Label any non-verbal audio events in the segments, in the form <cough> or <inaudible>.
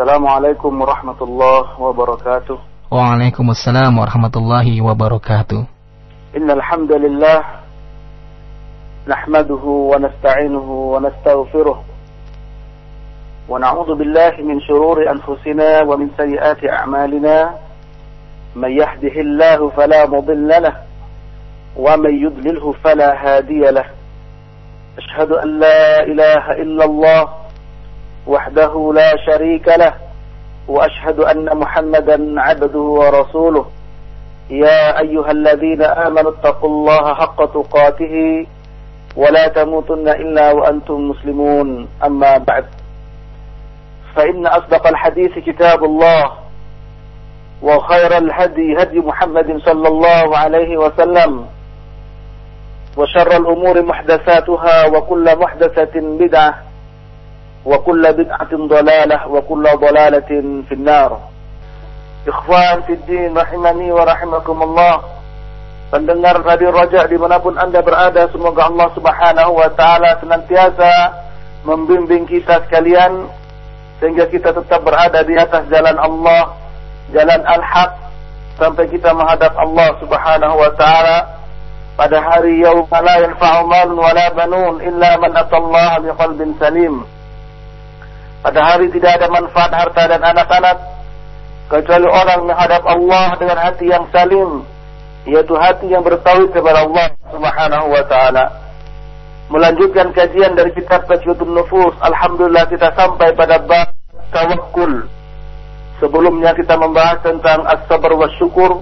السلام عليكم ورحمة الله وبركاته. وعليكم السلام ورحمة الله وبركاته. إن الحمد لله نحمده ونستعينه ونستغفره ونعوذ بالله من شرور أنفسنا ومن سيئات أعمالنا. من يهده الله فلا مضل له ومن يضلله فلا هادي له. أشهد أن لا إله إلا الله وحده لا شريك له وأشهد أن محمدا عبده ورسوله. يا أيها الذين آمنوا اتقوا الله حق تقاته ولا تموتن إلا وأنتم مسلمون. أما بعد فإن أصدق الحديث كتاب الله وخير الهدي هدي محمد صلى الله عليه وسلم وشر الأمور محدثاتها وكل محدثة بدعة وكل بدعة ضلالة وكل ضلالة في النار Ikhwan Fiddin Rahimani wa Rahimakumullah Pendengar Radio Raja dimanapun anda berada Semoga Allah subhanahu wa ta'ala senantiasa Membimbing kita sekalian Sehingga kita tetap berada di atas jalan Allah Jalan Al-Haq Sampai kita menghadap Allah subhanahu wa ta'ala Pada hari yawma la yanfa'u malun wa la banun Illa man atallaha biqalbin salim Pada hari tidak ada manfaat harta dan anak-anak kecuali orang menghadap Allah dengan hati yang salim, yaitu hati yang bertauhid kepada Allah Subhanahu wa taala. Melanjutkan kajian dari kitab Tajwidun Nufus, alhamdulillah kita sampai pada bab tawakkul. Sebelumnya kita membahas tentang as-sabr wa syukur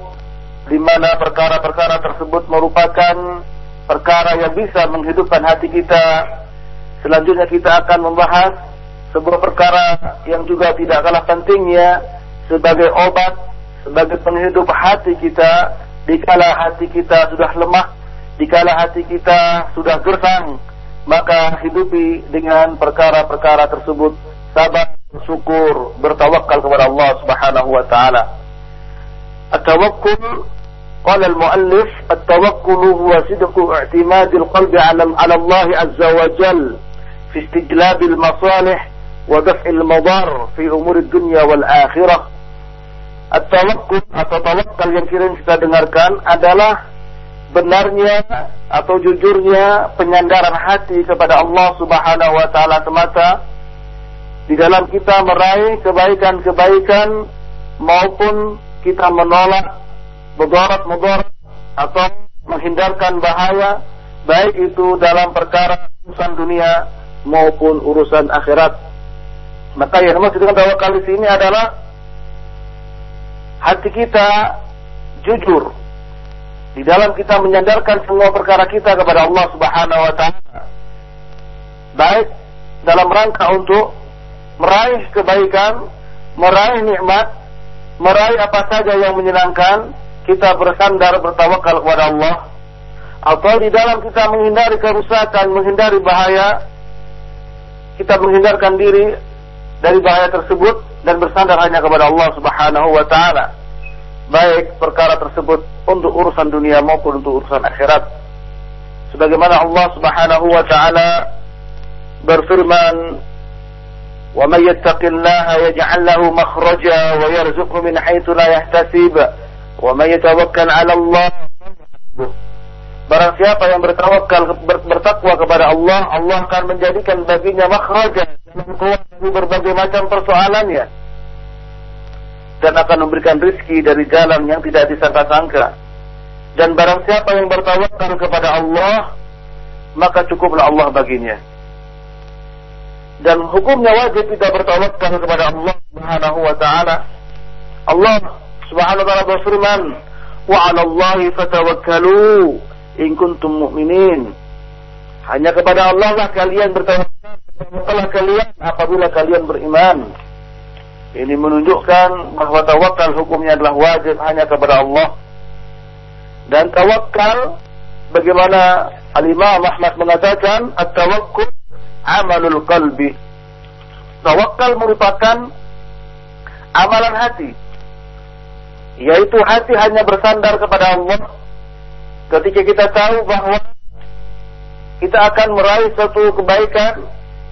di mana perkara-perkara tersebut merupakan perkara yang bisa menghidupkan hati kita. Selanjutnya kita akan membahas sebuah perkara yang juga tidak kalah pentingnya sebagai obat, sebagai penghidup hati kita, dikala hati kita sudah lemah, dikala hati kita sudah gersang, maka hidupi dengan perkara-perkara tersebut sabar, syukur, bertawakal kepada Allah Subhanahu wa taala. At-tawakkul قال المؤلف التوكل هو صدق اعتماد القلب على على الله عز وجل في استجلاب المصالح ودفع المضار في أمور الدنيا والآخرة At-tawakkul atau tawakal yang kirim kita dengarkan adalah benarnya atau jujurnya penyandaran hati kepada Allah Subhanahu wa taala semata di dalam kita meraih kebaikan-kebaikan maupun kita menolak mudarat-mudarat atau menghindarkan bahaya baik itu dalam perkara urusan dunia maupun urusan akhirat. Maka yang dimaksud dengan tawakal di sini adalah hati kita jujur di dalam kita menyandarkan semua perkara kita kepada Allah Subhanahu wa taala. Baik dalam rangka untuk meraih kebaikan, meraih nikmat, meraih apa saja yang menyenangkan, kita bersandar bertawakal kepada Allah atau di dalam kita menghindari kerusakan, menghindari bahaya, kita menghindarkan diri dari bahaya tersebut dan bersandar hanya kepada Allah Subhanahu wa taala. Baik perkara tersebut untuk urusan dunia maupun untuk urusan akhirat. Sebagaimana Allah Subhanahu wa taala berfirman, "Wa may yattaqillaha yaj'al lahu makhraja wa yarzuqhu min haitsu la yahtasib, wa may yatawakkal 'ala Allah" Barang siapa yang bertawakal bertakwa kepada Allah, Allah akan menjadikan baginya makhraja dalam keluar berbagai macam persoalannya dan akan memberikan rizki dari jalan yang tidak disangka-sangka. Dan barang siapa yang bertawakal kepada Allah, maka cukuplah Allah baginya. Dan hukumnya wajib kita bertawakal kepada Allah Subhanahu wa taala. Allah Subhanahu wa taala berfirman, "Wa 'ala Allahi fatawakkalu in kuntum mu'minin. Hanya kepada Allah lah kalian bertawakal kalian apabila kalian beriman. Ini menunjukkan bahwa tawakal hukumnya adalah wajib hanya kepada Allah. Dan tawakal bagaimana Al-Imam Ahmad mengatakan at-tawakkul amalul qalbi. Tawakal merupakan amalan hati. Yaitu hati hanya bersandar kepada Allah ketika kita tahu bahwa kita akan meraih suatu kebaikan,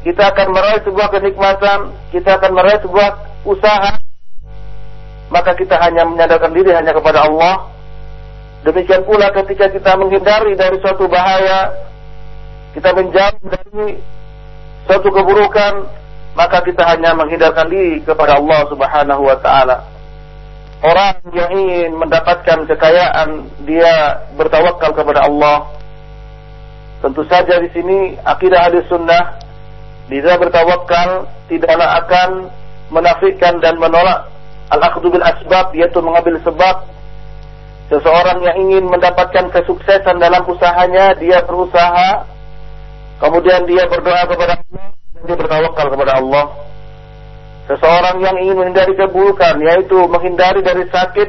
kita akan meraih sebuah kenikmatan, kita akan meraih sebuah usaha, maka kita hanya menyadarkan diri hanya kepada Allah. Demikian pula ketika kita menghindari dari suatu bahaya, kita menjauh dari suatu keburukan, maka kita hanya menghindarkan diri kepada Allah Subhanahu wa taala. Orang yang ingin mendapatkan kekayaan, dia bertawakal kepada Allah. Tentu saja di sini akidah ahli sunnah dia bertawakal tidaklah akan menafikan dan menolak. Al-akhdhu bil asbab yaitu mengambil sebab. Seseorang yang ingin mendapatkan kesuksesan dalam usahanya dia berusaha. Kemudian dia berdoa kepada Allah dan dia bertawakal kepada Allah seseorang yang ingin menghindari keburukan yaitu menghindari dari sakit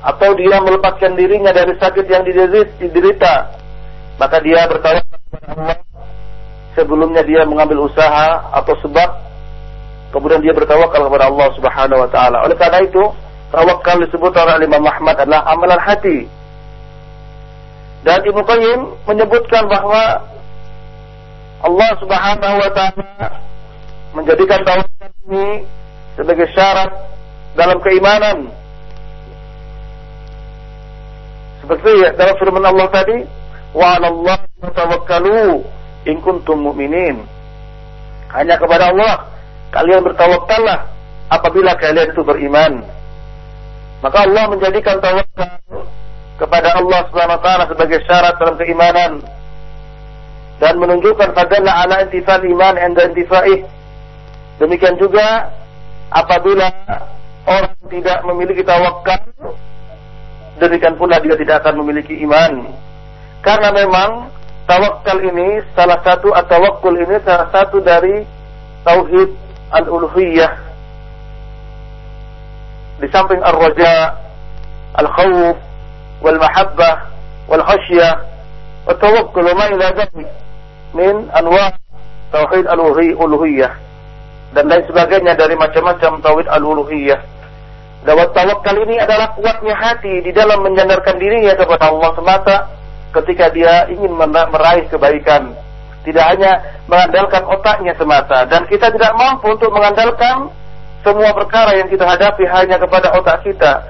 atau dia melepaskan dirinya dari sakit yang diderita maka dia bertawakal kepada Allah sebelumnya dia mengambil usaha atau sebab kemudian dia bertawakal kepada Allah Subhanahu wa taala. Oleh karena itu, tawakal disebut oleh Imam Ahmad adalah amalan hati. Dan Ibnu Qayyim menyebutkan bahwa Allah Subhanahu wa taala menjadikan tawakal ini sebagai syarat dalam keimanan. Seperti dalam firman Allah tadi, wa Allah tawakkalu in kuntum mu'minin. Hanya kepada Allah kalian bertawakallah apabila kalian itu beriman. Maka Allah menjadikan tawakal kepada Allah Subhanahu wa taala sebagai syarat dalam keimanan dan menunjukkan fadalla ala intifal iman inda intifaih. Demikian juga apabila orang tidak memiliki tawakal demikian pula dia tidak akan memiliki iman. Karena memang tawakal ini salah satu atau tawakkul ini salah satu dari tauhid al-uluhiyah di samping ar-raja al-khawf wal mahabbah wal khasyah wa tawakkul ma ila min anwa tauhid al-uluhiyah dan lain sebagainya dari macam-macam tauhid al-uluhiyah dan tawakal ini adalah kuatnya hati di dalam menyandarkan dirinya kepada Allah semata ketika dia ingin meraih kebaikan. Tidak hanya mengandalkan otaknya semata. Dan kita tidak mampu untuk mengandalkan semua perkara yang kita hadapi hanya kepada otak kita.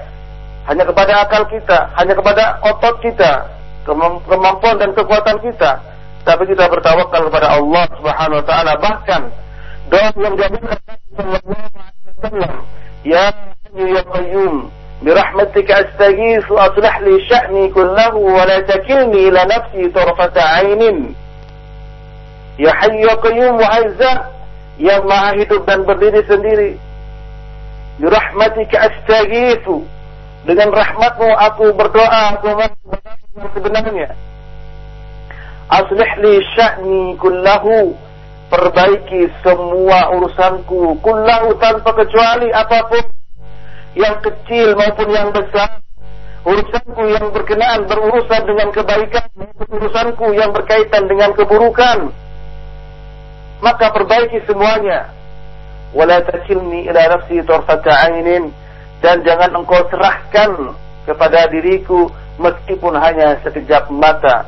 Hanya kepada akal kita. Hanya kepada otot kita. Kemampuan dan kekuatan kita. Tapi kita bertawakal kepada Allah subhanahu wa ta'ala. Bahkan doa yang diambil Ya Ya Qayyum برحمتك أستغيث وأصلح لي شأني كله ولا تكلني إلى نفسي طرفة عين Ya Hayyu Ya Qayyum Mu'azzah yang maha hidup dan berdiri sendiri. Birahmatika astaghithu. Dengan rahmatmu aku berdoa, aku yang sebenarnya. Aslih li sya'ni kullahu. Perbaiki semua urusanku. Kullahu tanpa kecuali apa pun yang kecil maupun yang besar, urusanku yang berkenaan berurusan dengan kebaikan maupun urusanku yang berkaitan dengan keburukan, maka perbaiki semuanya. Wala takilni ila nafsi ainin dan jangan engkau serahkan kepada diriku meskipun hanya sekejap mata.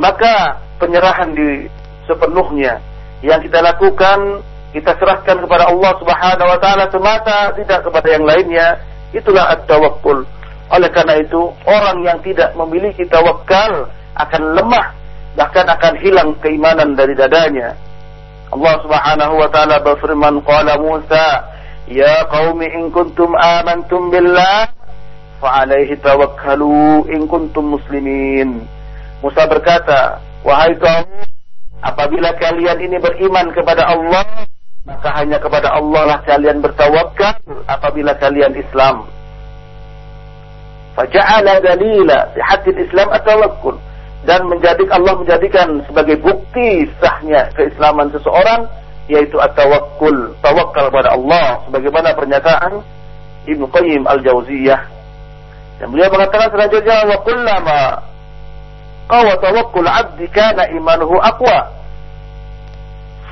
Maka penyerahan di sepenuhnya yang kita lakukan kita serahkan kepada Allah Subhanahu wa taala semata tidak kepada yang lainnya. Itulah at-tawakkul. Oleh karena itu orang yang tidak memiliki tawakal akan lemah bahkan akan hilang keimanan dari dadanya. Allah Subhanahu wa taala berfirman qala Musa ya qaumi in kuntum amantum billah fa alaihi tawakkalu in kuntum muslimin. Musa berkata wahai kaum apabila kalian ini beriman kepada Allah maka hanya kepada Allah lah kalian bertawakal apabila kalian Islam. Faja'ala dalila sihatil Islam at-tawakkul dan menjadi Allah menjadikan sebagai bukti sahnya keislaman seseorang yaitu at-tawakkul, tawakal kepada Allah sebagaimana pernyataan Ibnu Qayyim Al-Jauziyah. Dan beliau mengatakan selanjutnya wa kullama qawa tawakkul 'abdi kana imanuhu aqwa.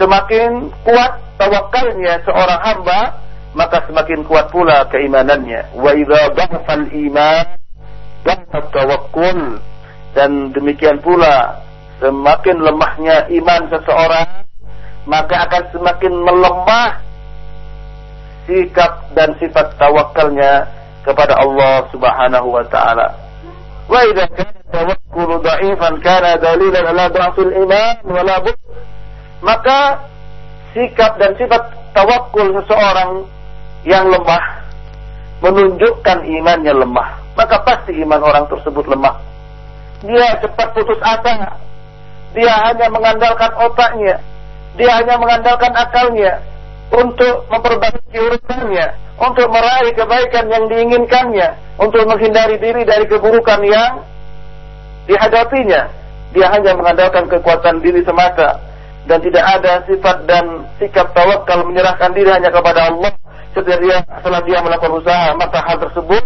Semakin kuat tawakalnya seorang hamba, maka semakin kuat pula keimanannya. Wa idza dhafal iman dhafa tawakkul dan demikian pula semakin lemahnya iman seseorang maka akan semakin melemah sikap dan sifat tawakalnya kepada Allah Subhanahu wa taala. Wa idza tawakkulu dha'ifan kana dalilan ala dha'fil iman wa la Maka sikap dan sifat tawakul seseorang yang lemah menunjukkan imannya lemah. Maka pasti iman orang tersebut lemah. Dia cepat putus asa. Dia hanya mengandalkan otaknya. Dia hanya mengandalkan akalnya untuk memperbaiki urusannya, untuk meraih kebaikan yang diinginkannya, untuk menghindari diri dari keburukan yang dihadapinya. Dia hanya mengandalkan kekuatan diri semata dan tidak ada sifat dan sikap tawakal menyerahkan diri hanya kepada Allah setelah dia, setelah dia melakukan usaha maka hal tersebut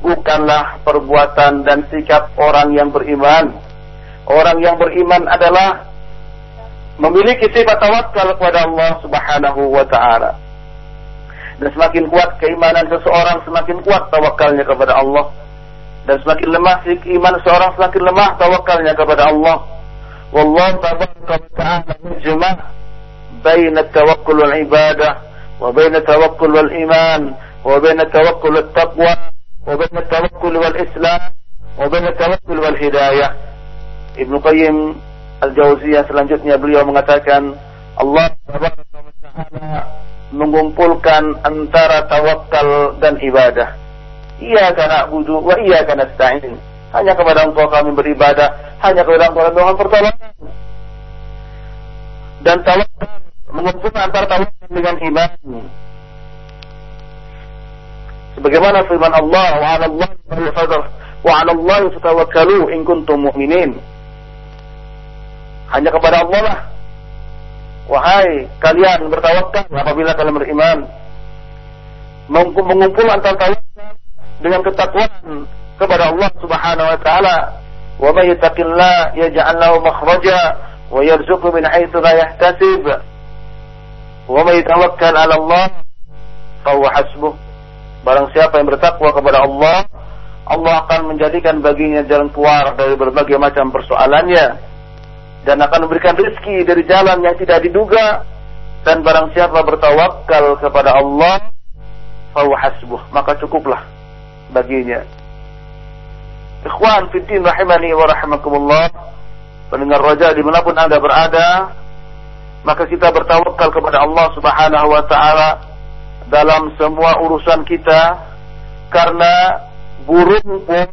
bukanlah perbuatan dan sikap orang yang beriman. Orang yang beriman adalah memiliki sifat tawakal kepada Allah Subhanahu wa taala. Dan semakin kuat keimanan seseorang, semakin kuat tawakalnya kepada Allah. Dan semakin lemah iman seseorang, semakin lemah tawakalnya kepada Allah. Wallahu tabaraka wa ta'ala mujma' bain at-tawakkul wal ibadah wa bain at-tawakkul wal iman wa bain at-tawakkul wat taqwa wa bain at-tawakkul wal islam wa bain at-tawakkul wal hidayah. Ibnu Qayyim Al-Jauziyah selanjutnya beliau mengatakan Allah mengumpulkan antara tawakal dan ibadah. Ia karena budu wa karena nasta'in. Hanya kepada Engkau kami beribadah, hanya kepada Engkau kami mohon pertolongan. Dan tawakal mengumpulkan antara tawakal dengan iman. Sebagaimana firman Allah, wa 'ala Allah wa 'ala Allah fatawakkalu in kuntum mu'minin. Hanya kepada Allah lah. Wahai kalian bertawakal apabila kalian beriman. Mengumpul antara tawakal dengan ketakwaan kepada Allah Subhanahu wa taala. Wa may yattaqillah yaj'al lahu makhraja wa yarzuqhu min haitsu la yahtasib. Wa may tawakkal 'ala Allah fa huwa hasbuh. Barang siapa yang bertakwa kepada Allah, Allah akan menjadikan baginya jalan keluar dari berbagai macam persoalannya dan akan memberikan rezeki dari jalan yang tidak diduga dan barang siapa bertawakal kepada Allah fahuwa hasbuh maka cukuplah baginya. Ikhwan fiddin rahimani wa rahimakumullah pendengar raja di mana pun anda berada maka kita bertawakal kepada Allah subhanahu wa ta'ala dalam semua urusan kita karena burung pun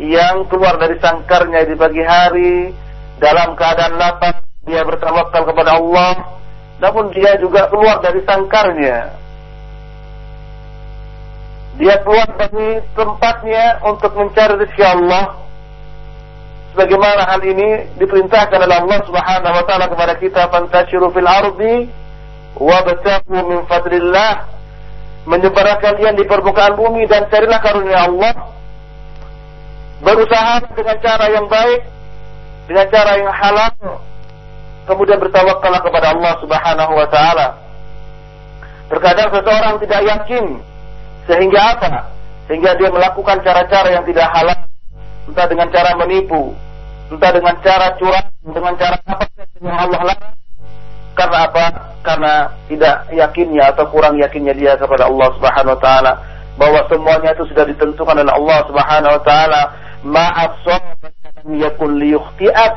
yang keluar dari sangkarnya di pagi hari dalam keadaan lapar dia bertawakal kepada Allah namun dia juga keluar dari sangkarnya dia keluar dari tempatnya untuk mencari rezeki Allah. Sebagaimana hal ini diperintahkan oleh Allah Subhanahu wa taala kepada kita fantashiru fil ardi wabtagu min fadlillah. Menyebar kalian di permukaan bumi dan carilah karunia Allah. Berusaha dengan cara yang baik dengan cara yang halal. Kemudian bertawakallah kepada Allah Subhanahu wa taala. Terkadang seseorang tidak yakin sehingga apa? Sehingga dia melakukan cara-cara yang tidak halal, entah dengan cara menipu, entah dengan cara curang, dengan cara apa yang Allah larang. Karena apa? Karena tidak yakinnya atau kurang yakinnya dia kepada Allah Subhanahu wa taala bahwa semuanya itu sudah ditentukan oleh Allah Subhanahu wa taala. Maaf yakun liyukhti'at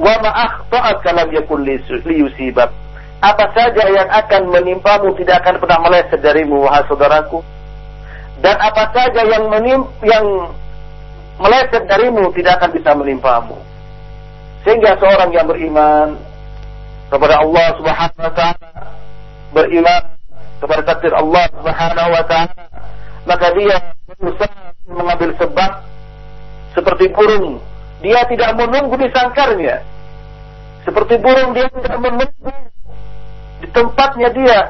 wa ma akhta'aka lam yakun liyusibak. Apa saja yang akan menimpamu tidak akan pernah meleset darimu wahai saudaraku. Dan apa saja yang menim yang meleset darimu tidak akan bisa menimpamu. Sehingga seorang yang beriman kepada Allah Subhanahu wa taala, beriman kepada takdir Allah Subhanahu wa taala, maka dia berusaha mengambil sebab seperti burung dia tidak menunggu di sangkarnya. Seperti burung dia tidak menunggu di tempatnya dia.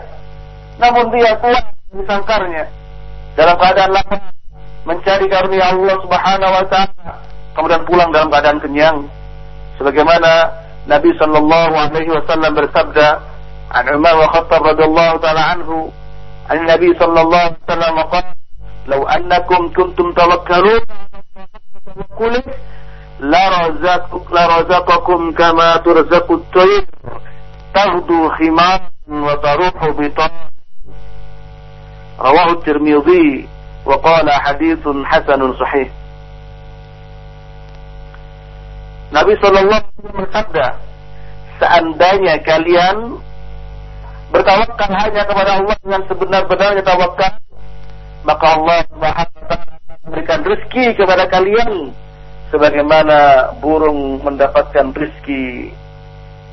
Namun dia keluar di sangkarnya dalam keadaan lapar, mencari karunia Allah Subhanahu wa taala, kemudian pulang dalam keadaan kenyang. Sebagaimana Nabi sallallahu alaihi wasallam bersabda, "An Umar wa Khattab radhiyallahu taala anhu, an Nabi sallallahu alaihi wasallam qala, "Law annakum kuntum tawakkalun tawakkulik, la razaqakum la razaqakum kama turzaqut tayr, taghdu wa taruhu. Rawahu Tirmidzi qala haditsun hasanun sahih. Nabi sallallahu alaihi wasallam bersabda, seandainya kalian bertawakal hanya kepada Allah dengan sebenar-benarnya tawakal, maka Allah Subhanahu wa taala memberikan rezeki kepada kalian sebagaimana burung mendapatkan rezeki.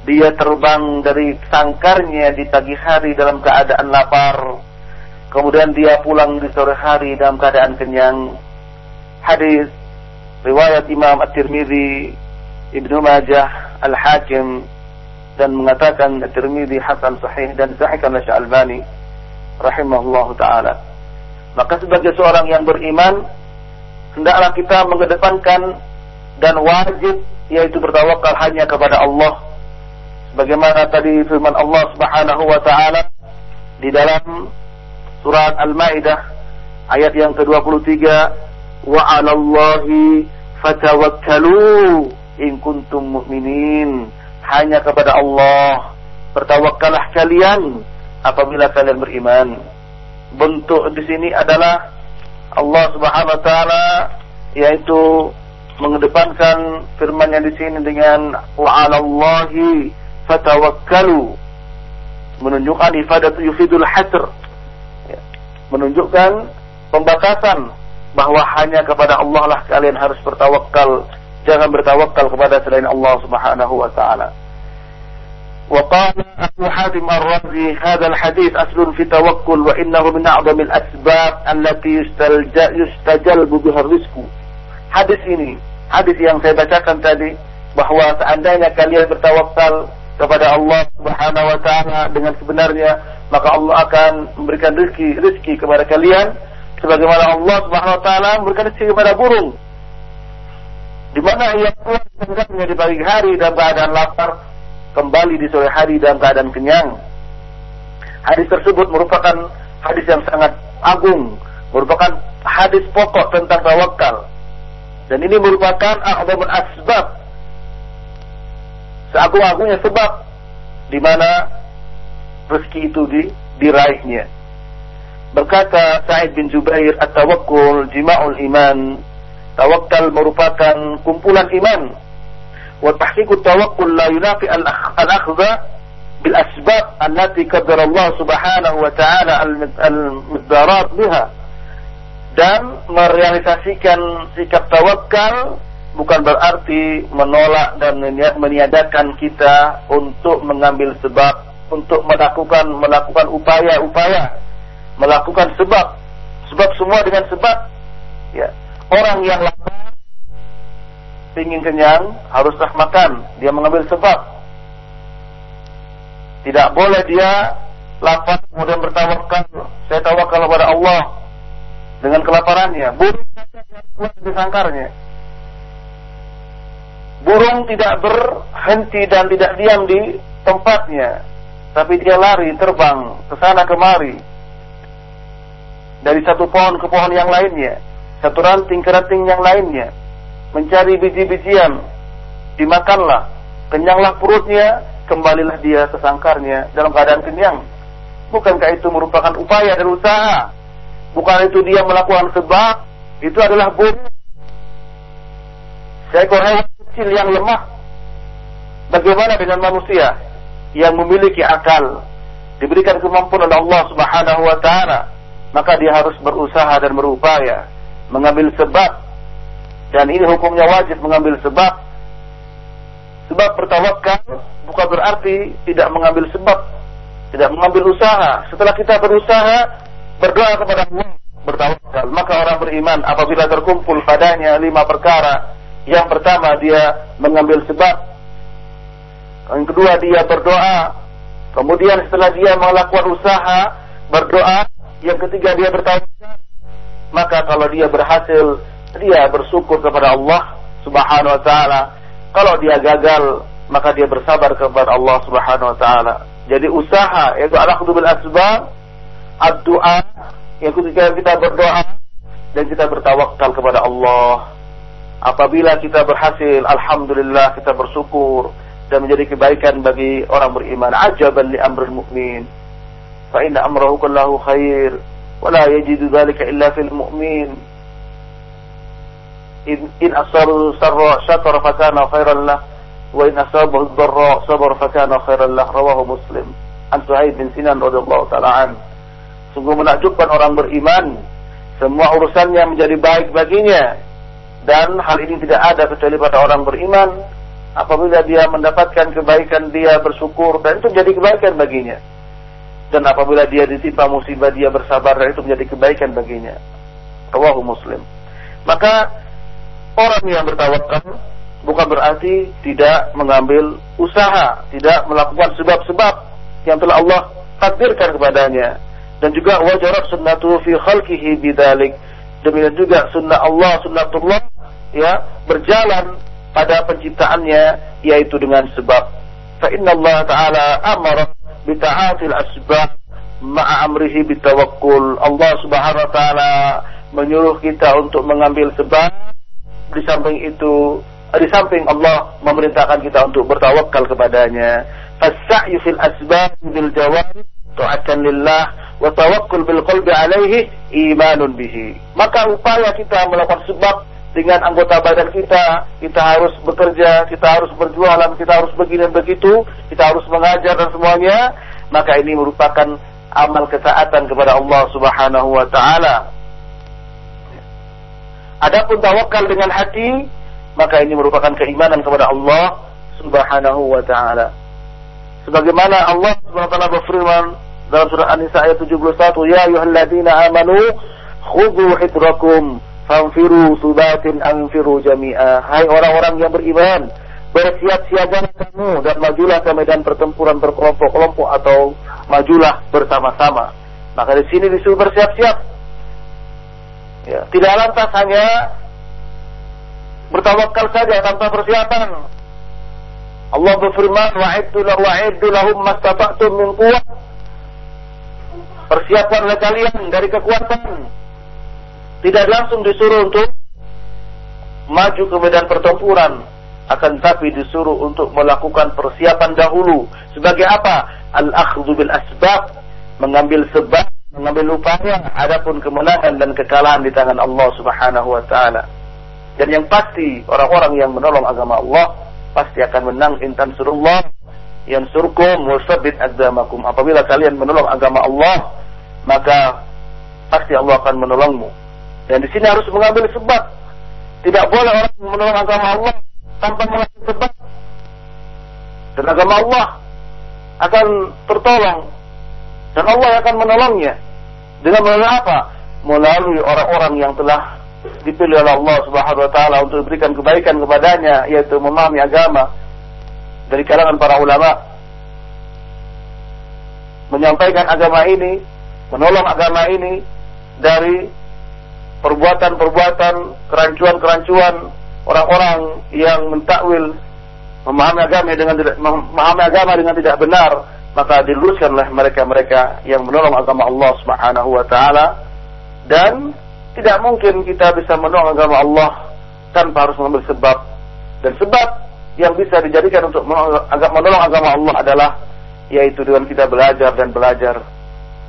Dia terbang dari sangkarnya di pagi hari dalam keadaan lapar. Kemudian dia pulang di sore hari dalam keadaan kenyang. Hadis riwayat Imam At-Tirmidzi, Ibnu Majah, Al-Hakim dan mengatakan At-Tirmidzi hasan sahih dan sahihkan oleh Albani rahimahullahu taala. Maka sebagai seorang yang beriman hendaklah kita mengedepankan dan wajib yaitu bertawakal hanya kepada Allah Bagaimana tadi firman Allah Subhanahu wa taala di dalam surat Al-Maidah ayat yang ke-23. Wa 'alallahi fatawakkalu in kuntum mu'minin. Hanya kepada Allah bertawakkallah kalian apabila kalian beriman. Bentuk di sini adalah Allah Subhanahu wa taala yaitu mengedepankan firman-Nya di sini dengan wa 'alallahi fatawakkalu. Menunjukkan ifadat yufidul hasr ya menunjukkan pembatasan bahwa hanya kepada Allah lah kalian harus bertawakal jangan bertawakal kepada selain Allah Subhanahu wa taala وقال أبو حاتم الرازي هذا الحديث أصل في توكل وإنه من أعظم الأسباب التي يستجلب بها الرزق hadis ini hadis yang saya bacakan tadi bahwa seandainya kalian bertawakal kepada Allah Subhanahu wa taala dengan sebenarnya, maka Allah akan memberikan rezeki rezeki kepada kalian sebagaimana Allah Subhanahu wa taala memberikan rezeki kepada burung. Di mana ia keluar di pagi hari dalam keadaan lapar, kembali di sore hari dalam keadaan kenyang. Hadis tersebut merupakan hadis yang sangat agung, merupakan hadis pokok tentang tawakal. Dan ini merupakan a'zamul asbab seagung-agungnya sebab di mana rezeki itu di, diraihnya. Berkata Sa'id bin Jubair, "At-tawakkul jima'ul iman." Tawakal merupakan kumpulan iman. Wa tahqiqut tawakkul la yunafi al-akhdha bil asbab allati qaddara Allah Subhanahu wa taala al-middarat biha. Dan merealisasikan sikap tawakal bukan berarti menolak dan meniadakan kita untuk mengambil sebab untuk melakukan melakukan upaya-upaya melakukan sebab. Sebab semua dengan sebab. Ya. Orang yang lapar ingin kenyang haruslah makan. Dia mengambil sebab. Tidak boleh dia lapar kemudian bertawakal saya tawakal kepada Allah dengan kelaparannya. Buruk di sangkarnya Burung tidak berhenti dan tidak diam di tempatnya, tapi dia lari terbang ke sana kemari dari satu pohon ke pohon yang lainnya, satu ranting ke ranting yang lainnya, mencari biji-bijian, dimakanlah, kenyanglah perutnya, kembalilah dia ke sangkarnya dalam keadaan kenyang. Bukankah itu merupakan upaya dan usaha? Bukan itu dia melakukan sebab, itu adalah burung. Seekor hewan kecil yang lemah. Bagaimana dengan manusia yang memiliki akal, diberikan kemampuan oleh Allah Subhanahu wa taala, maka dia harus berusaha dan berupaya mengambil sebab dan ini hukumnya wajib mengambil sebab. Sebab bertawakal bukan berarti tidak mengambil sebab, tidak mengambil usaha. Setelah kita berusaha, berdoa kepada Allah, bertawakal. Maka orang beriman apabila terkumpul padanya lima perkara yang pertama dia mengambil sebab. Yang kedua dia berdoa. Kemudian setelah dia melakukan usaha berdoa, yang ketiga dia bertawakal. Maka kalau dia berhasil, dia bersyukur kepada Allah Subhanahu wa taala. Kalau dia gagal, maka dia bersabar kepada Allah Subhanahu wa taala. Jadi usaha yaitu al-akhdhu bil asbab, ad-du'a yang ketika kita berdoa dan kita bertawakal kepada Allah Apabila kita berhasil, alhamdulillah kita bersyukur dan menjadi kebaikan bagi orang beriman. Ajaban li amrul mukmin. Fa inna amrahu kullahu khair wa la yajidu dhalika illa fil mu'min. In, in asabahu sarra syakara fa kana khairan lah wa in asabahu dharra sabara fa kana khairan lah rawahu Muslim. An Suhaib bin Sinan radhiyallahu taala anhu. Sungguh menakjubkan orang beriman. Semua urusannya menjadi baik baginya dan hal ini tidak ada kecuali pada orang beriman. Apabila dia mendapatkan kebaikan dia bersyukur. Dan itu menjadi kebaikan baginya. Dan apabila dia ditimpa musibah dia bersabar. Dan itu menjadi kebaikan baginya. Rawahu muslim. Maka orang yang bertawakal bukan berarti tidak mengambil usaha tidak melakukan sebab-sebab yang telah Allah takdirkan kepadanya. Dan juga wajarat sunnatu fi khalqihi bidalik. Demikian juga sunnah Allah sunnatullah ya berjalan pada penciptaannya yaitu dengan sebab. Fa inna Allah taala amara bi ta'atil asbab ma'a amrihi bitawakkul Allah Subhanahu wa taala menyuruh kita untuk mengambil sebab. Di samping itu di samping Allah memerintahkan kita untuk bertawakal kepadanya. Fasa'yu fil asbab bil jawab ta'atan lillah wa tawakkul bil qalbi alaihi imanun bihi. Maka upaya kita melakukan sebab dengan anggota badan kita, kita harus bekerja, kita harus berjualan, kita harus begini dan begitu, kita harus mengajar dan semuanya, maka ini merupakan amal ketaatan kepada Allah Subhanahu wa taala. Adapun tawakal dengan hati, maka ini merupakan keimanan kepada Allah Subhanahu wa taala. Sebagaimana Allah Subhanahu wa taala berfirman dalam surah An-Nisa ayat 71, "Ya ayyuhalladzina amanu khudhu hidrakum Fanfiru subatin anfiru jami'a. Hai orang-orang yang beriman, bersiap siaga kamu dan majulah ke medan pertempuran berkelompok-kelompok atau majulah bersama-sama. Maka di sini disuruh bersiap-siap. Ya, tidak lantas hanya bertawakal saja tanpa persiapan. Allah berfirman, "Wa'iddu wa'iddu lahum mastata'tum min quwwah." Persiapkanlah kalian dari kekuatan tidak langsung disuruh untuk maju ke medan pertempuran akan tapi disuruh untuk melakukan persiapan dahulu. Sebagai apa? Al-akhdhu bil asbab mengambil sebab mengambil upaya. Adapun kemenangan dan kekalahan di tangan Allah Subhanahu wa taala. Dan yang pasti orang-orang yang menolong agama Allah pasti akan menang. Intan surullah yang surkum musabbit agamakum apabila kalian menolong agama Allah maka pasti Allah akan menolongmu dan di sini harus mengambil sebab. Tidak boleh orang menolong agama Allah tanpa mengambil sebab. Dan agama Allah akan tertolong. Dan Allah akan menolongnya. Dengan melalui apa? Melalui orang-orang yang telah dipilih oleh Allah Subhanahu wa taala untuk memberikan kebaikan kepadanya yaitu memahami agama dari kalangan para ulama menyampaikan agama ini, menolong agama ini dari perbuatan-perbuatan, kerancuan-kerancuan orang-orang yang mentakwil memahami agama dengan tidak memahami agama dengan tidak benar, maka diluruskanlah mereka-mereka yang menolong agama Allah Subhanahu wa taala. Dan tidak mungkin kita bisa menolong agama Allah tanpa harus mengambil sebab. Dan sebab yang bisa dijadikan untuk menolong agama Allah adalah yaitu dengan kita belajar dan belajar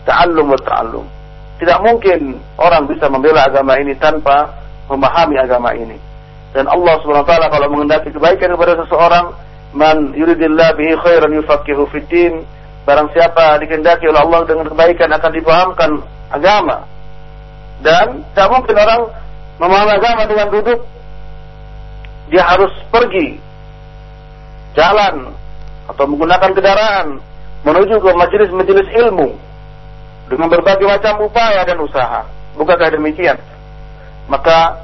ta'allum wa ta'allum tidak mungkin orang bisa membela agama ini tanpa memahami agama ini. Dan Allah SWT kalau mengendaki kebaikan kepada seseorang, man yuridillah bihi khairan yufaqihu fiddin, barang siapa dikehendaki oleh Allah dengan kebaikan akan dipahamkan agama. Dan tidak mungkin orang memahami agama dengan duduk. Dia harus pergi jalan atau menggunakan kendaraan menuju ke majelis-majelis ilmu dengan berbagai macam upaya dan usaha. Bukankah demikian? Maka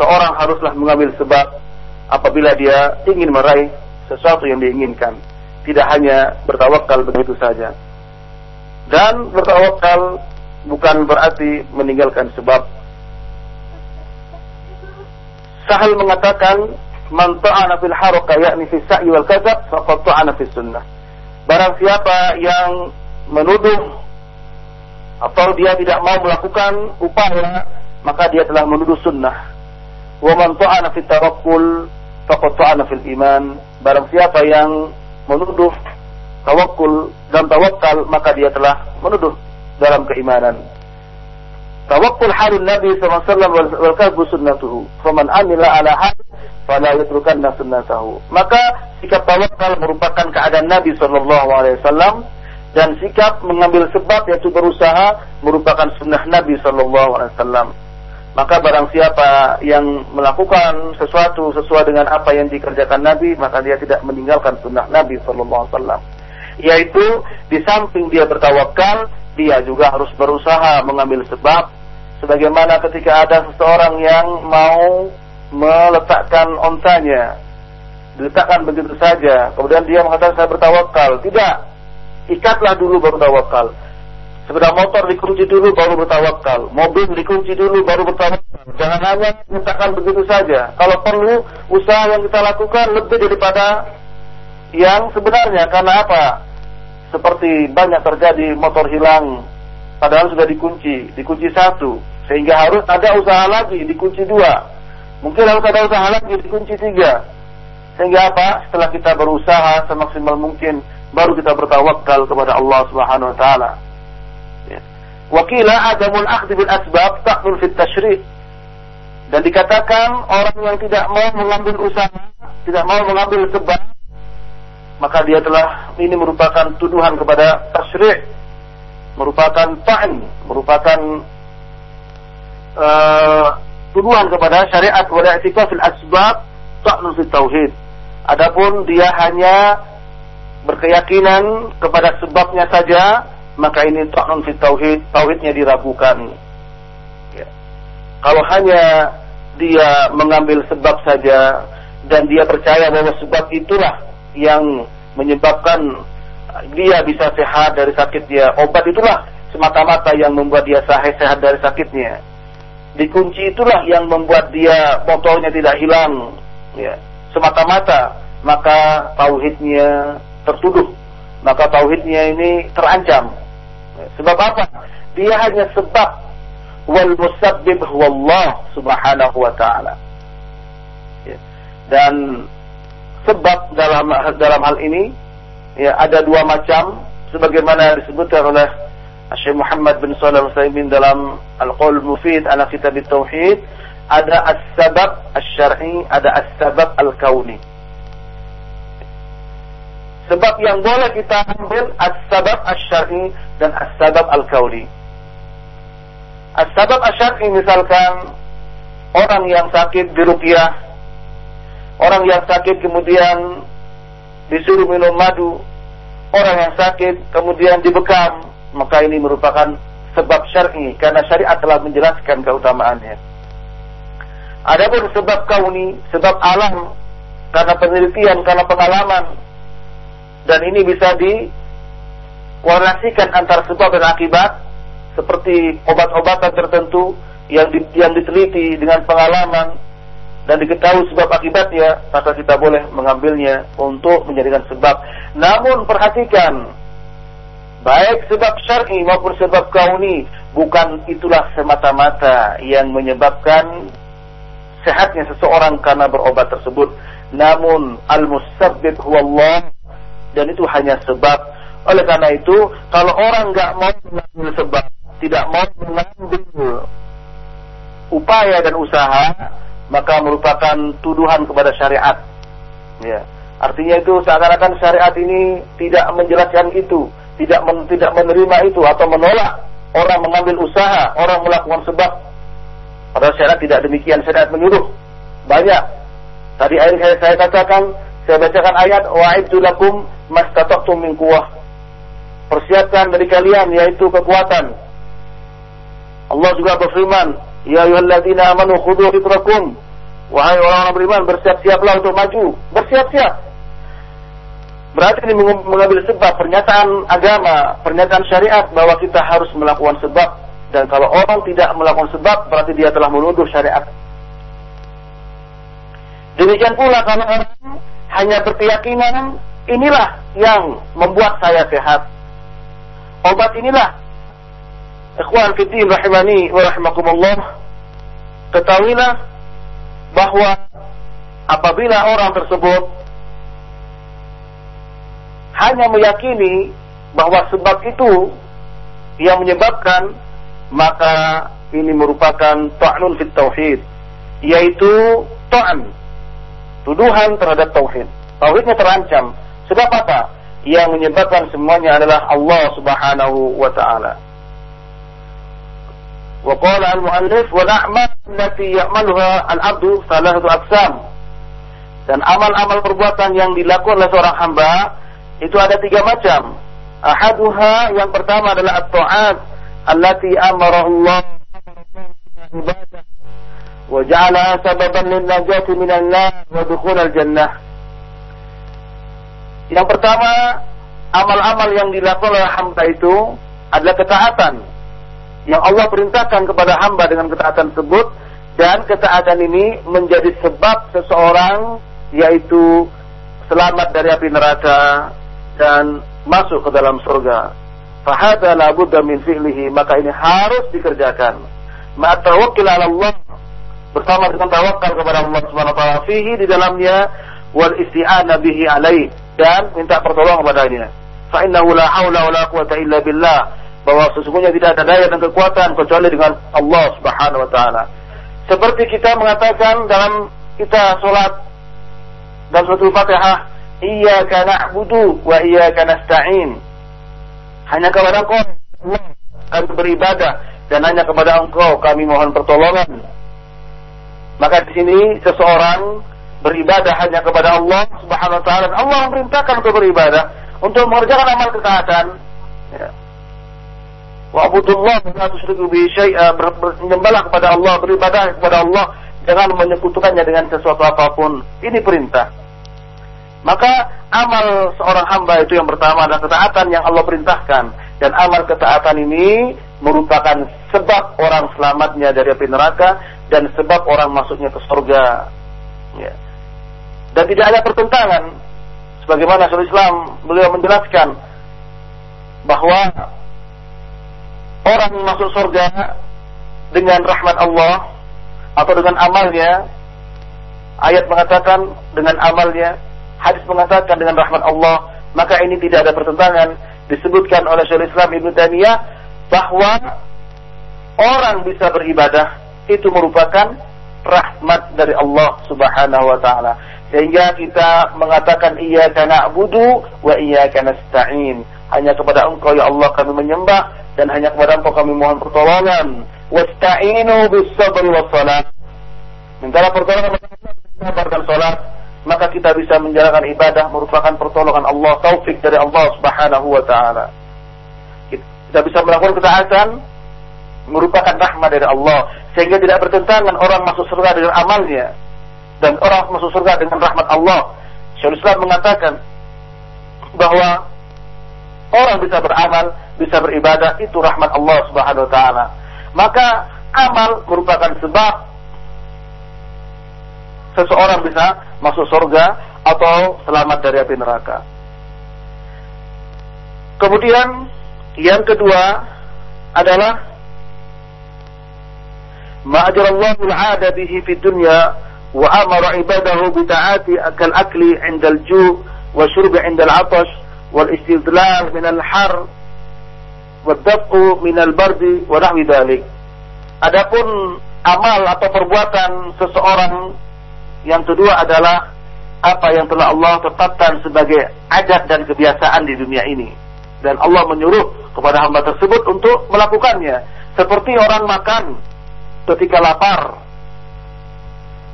seorang haruslah mengambil sebab apabila dia ingin meraih sesuatu yang diinginkan. Tidak hanya bertawakal begitu saja. Dan bertawakal bukan berarti meninggalkan sebab. Sahal mengatakan man ta'ana fil haraka yakni fi sa'i wal kadzab faqad ta'ana fi sunnah. Barang siapa yang menuduh atau dia tidak mau melakukan upaya maka dia telah menuduh sunnah wa man ta'ana fit tawakkul faqad ta'ana fil iman barang siapa yang menuduh tawakkul dan tawakal maka dia telah menuduh dalam keimanan Tawakkul halun Nabi SAW wal kalbu sunnatuhu. Faman amila ala hal fala yatrukanna sunnatahu. Maka sikap tawakal merupakan keadaan Nabi SAW dan sikap mengambil sebab yaitu berusaha merupakan sunnah Nabi SAW. Maka barang siapa yang melakukan sesuatu sesuai dengan apa yang dikerjakan Nabi, maka dia tidak meninggalkan sunnah Nabi SAW. Yaitu di samping dia bertawakal, dia juga harus berusaha mengambil sebab. Sebagaimana ketika ada seseorang yang mau meletakkan ontanya, diletakkan begitu saja, kemudian dia mengatakan saya bertawakal. Tidak, ikatlah dulu baru tawakal. Sepeda motor dikunci dulu baru bertawakal. Mobil dikunci dulu baru bertawakal. Jangan hanya letakkan begitu saja. Kalau perlu usaha yang kita lakukan lebih daripada yang sebenarnya. Karena apa? Seperti banyak terjadi motor hilang. Padahal sudah dikunci. Dikunci satu. Sehingga harus ada usaha lagi. Dikunci dua. Mungkin harus ada usaha lagi. Dikunci tiga. Sehingga apa? Setelah kita berusaha semaksimal mungkin baru kita bertawakal kepada Allah Subhanahu wa taala. Ya. Wakila adamul akhdi bil asbab ta'nul fit tashri' dan dikatakan orang yang tidak mau mengambil usaha, tidak mau mengambil sebab, maka dia telah ini merupakan tuduhan kepada tashri', merupakan ta'n, merupakan uh, tuduhan kepada syariat wa i'tikaf fil asbab ta'nul fit tauhid. Adapun dia hanya berkeyakinan kepada sebabnya saja, maka ini ta'nun fi tauhid, tauhidnya diragukan. Ya. Kalau hanya dia mengambil sebab saja dan dia percaya bahwa sebab itulah yang menyebabkan dia bisa sehat dari sakit dia, obat itulah semata-mata yang membuat dia sehat dari sakitnya. Dikunci itulah yang membuat dia motornya tidak hilang, ya. Semata-mata maka tauhidnya tertuduh, maka tauhidnya ini terancam. Sebab apa? Dia hanya sebab wal musabbib Allah subhanahu wa ta'ala. Ya. Dan sebab dalam dalam hal ini ya ada dua macam sebagaimana disebutkan oleh Syekh Muhammad bin Shalih Al-Utsaimin dalam Al-Qaul Mufid ala Kitab Tauhid ada as-sabab asy-syar'i, ada as-sabab al-kauni. Sebab yang boleh kita ambil as-sabab as-syar'i dan as-sabab al-kauli. As-sabab as-syar'i misalkan orang yang sakit di rupiah, orang yang sakit kemudian disuruh minum madu, orang yang sakit kemudian dibekam, maka ini merupakan sebab syar'i karena syariat telah menjelaskan keutamaannya. Adapun sebab kauni, sebab alam karena penelitian, karena pengalaman, dan ini bisa dikorelasikan antara sebab dan akibat seperti obat-obatan tertentu yang di, yang diteliti dengan pengalaman dan diketahui sebab akibatnya maka kita boleh mengambilnya untuk menjadikan sebab. Namun perhatikan baik sebab syar'i maupun sebab kauni bukan itulah semata-mata yang menyebabkan sehatnya seseorang karena berobat tersebut. Namun al-musabbib huwa Allah dan itu hanya sebab. Oleh karena itu, kalau orang nggak mau mengambil sebab, tidak mau mengambil upaya dan usaha, maka merupakan tuduhan kepada syariat. Ya. Artinya itu seakan-akan syariat ini tidak menjelaskan itu, tidak men, tidak menerima itu atau menolak orang mengambil usaha, orang melakukan sebab. Padahal syariat tidak demikian, syariat menyuruh. Banyak. Tadi air saya, saya katakan saya bacakan ayat wa'iddu lakum mastata'tum min quwwah. Persiapkan dari kalian yaitu kekuatan. Allah juga berfirman, "Ya ayyuhalladzina amanu khudhu fitrakum." Wahai orang-orang beriman, bersiap-siaplah untuk maju. Bersiap-siap. Berarti ini mengambil sebab pernyataan agama, pernyataan syariat bahwa kita harus melakukan sebab dan kalau orang tidak melakukan sebab berarti dia telah menuduh syariat. Demikian pula kalau orang hanya berkeyakinan inilah yang membuat saya sehat. Obat inilah Ikhwan fiddin rahimani wa rahimakumullah Ketahuilah bahwa apabila orang tersebut hanya meyakini bahwa sebab itu yang menyebabkan maka ini merupakan ta'nun fit tauhid yaitu ta'an tuduhan terhadap tauhid. Tauhidnya terancam. Sebab apa? Yang menyebabkan semuanya adalah Allah Subhanahu wa taala. Wa qala al-mu'allif wal a'mal allati ya'maluha al-'abdu thalathatu aqsam. Dan amal-amal perbuatan yang dilakukan oleh seorang hamba itu ada tiga macam. Ahaduha yang pertama adalah at-ta'at allati amara Allah ibadah lin najati minan nar wa dukhul al-jannah. Yang pertama, amal-amal yang dilakukan oleh hamba itu adalah ketaatan yang Allah perintahkan kepada hamba dengan ketaatan tersebut dan ketaatan ini menjadi sebab seseorang yaitu selamat dari api neraka dan masuk ke dalam surga. Fahada la budda min fi'lihi maka ini harus dikerjakan. Ma tawakkul ala Allah bersama dengan tawakal kepada Allah Subhanahu wa taala di dalamnya wal isti'anah bihi alaih dan minta pertolongan kepadanya. Fa innahu la haula wala quwata illa billah bahwa sesungguhnya tidak ada daya dan kekuatan kecuali dengan Allah Subhanahu wa taala. Seperti kita mengatakan dalam kita sholat dan suatu Fatihah, iyyaka na'budu wa iyyaka nasta'in. Hanya kepada Engkau kami beribadah dan hanya kepada Engkau kami mohon pertolongan. Maka di sini seseorang beribadah hanya kepada Allah Subhanahu wa taala Allah memerintahkan untuk beribadah untuk mengerjakan amal ketaatan. Ya Wa'budullah la tusyriku bihi syai'a kepada Allah, beribadah kepada Allah jangan menyekutukannya dengan sesuatu apa pun. Ini perintah. Maka amal seorang hamba itu yang pertama adalah ketaatan yang Allah perintahkan dan amal ketaatan ini merupakan sebab orang selamatnya dari api neraka dan sebab orang masuknya ke surga. Ya. Dan tidak ada pertentangan sebagaimana Syaikhul Islam beliau menjelaskan bahwa orang masuk surga dengan rahmat Allah atau dengan amalnya ayat mengatakan dengan amalnya hadis mengatakan dengan rahmat Allah maka ini tidak ada pertentangan disebutkan oleh Syaikhul Islam Ibnu Taimiyah bahwa orang bisa beribadah itu merupakan rahmat dari Allah Subhanahu wa taala sehingga kita mengatakan iya karena budu wa iya karena nasta'in hanya kepada engkau ya Allah kami menyembah dan hanya kepada Engkau kami mohon pertolongan. Wasta'inu bis sabri was salat. Mintalah pertolongan dan salat, maka kita bisa menjalankan ibadah merupakan pertolongan Allah, taufik dari Allah Subhanahu wa taala. Kita bisa melakukan ketaatan merupakan rahmat dari Allah sehingga tidak bertentangan orang masuk surga dengan amalnya dan orang masuk surga dengan rahmat Allah. Syaikhul Islam mengatakan bahwa orang bisa beramal bisa beribadah itu rahmat Allah Subhanahu wa taala. Maka amal merupakan sebab seseorang bisa masuk surga atau selamat dari api neraka. Kemudian yang kedua adalah ma ajarallahu al-'ada bihi fi dunya wa amara ibadahu bi ta'ati akal akli 'inda al-ju' wa syurbi 'inda al-'atash wal istidlal min al-har wadaf'u minal bardi wa nahwi dalik. Adapun amal atau perbuatan seseorang yang kedua adalah apa yang telah Allah tetapkan sebagai adat dan kebiasaan di dunia ini. Dan Allah menyuruh kepada hamba tersebut untuk melakukannya. Seperti orang makan ketika lapar.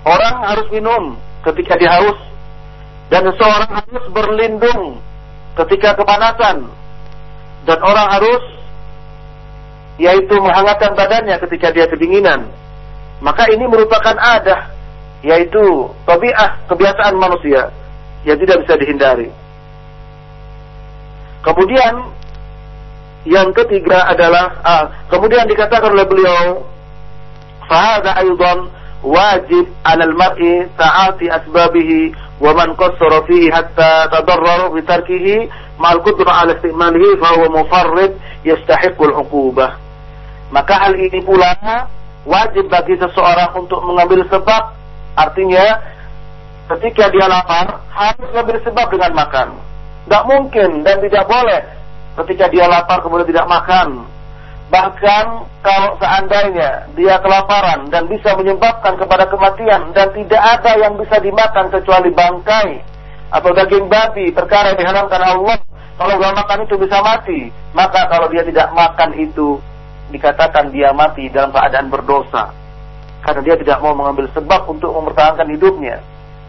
Orang harus minum ketika dia haus. Dan seseorang harus berlindung ketika kepanasan. Dan orang harus yaitu menghangatkan badannya ketika dia kedinginan. Maka ini merupakan adah, yaitu tabiah, kebiasaan manusia yang tidak bisa dihindari. Kemudian yang ketiga adalah ah, kemudian dikatakan oleh beliau fahada aydan wajib 'ala al-mar'i ta'ati asbabihi wa man qassara fihi hatta tadarrar bi tarkihi ma'al qudra 'ala istimalihi fa huwa mufarrid yastahiqqu al-'uqubah maka hal ini pula wajib bagi seseorang untuk mengambil sebab. Artinya, ketika dia lapar, harus mengambil sebab dengan makan. Tidak mungkin dan tidak boleh ketika dia lapar kemudian tidak makan. Bahkan kalau seandainya dia kelaparan dan bisa menyebabkan kepada kematian dan tidak ada yang bisa dimakan kecuali bangkai atau daging babi perkara yang diharamkan Allah kalau dia makan itu bisa mati. Maka kalau dia tidak makan itu dikatakan dia mati dalam keadaan berdosa. Karena dia tidak mau mengambil sebab untuk mempertahankan hidupnya.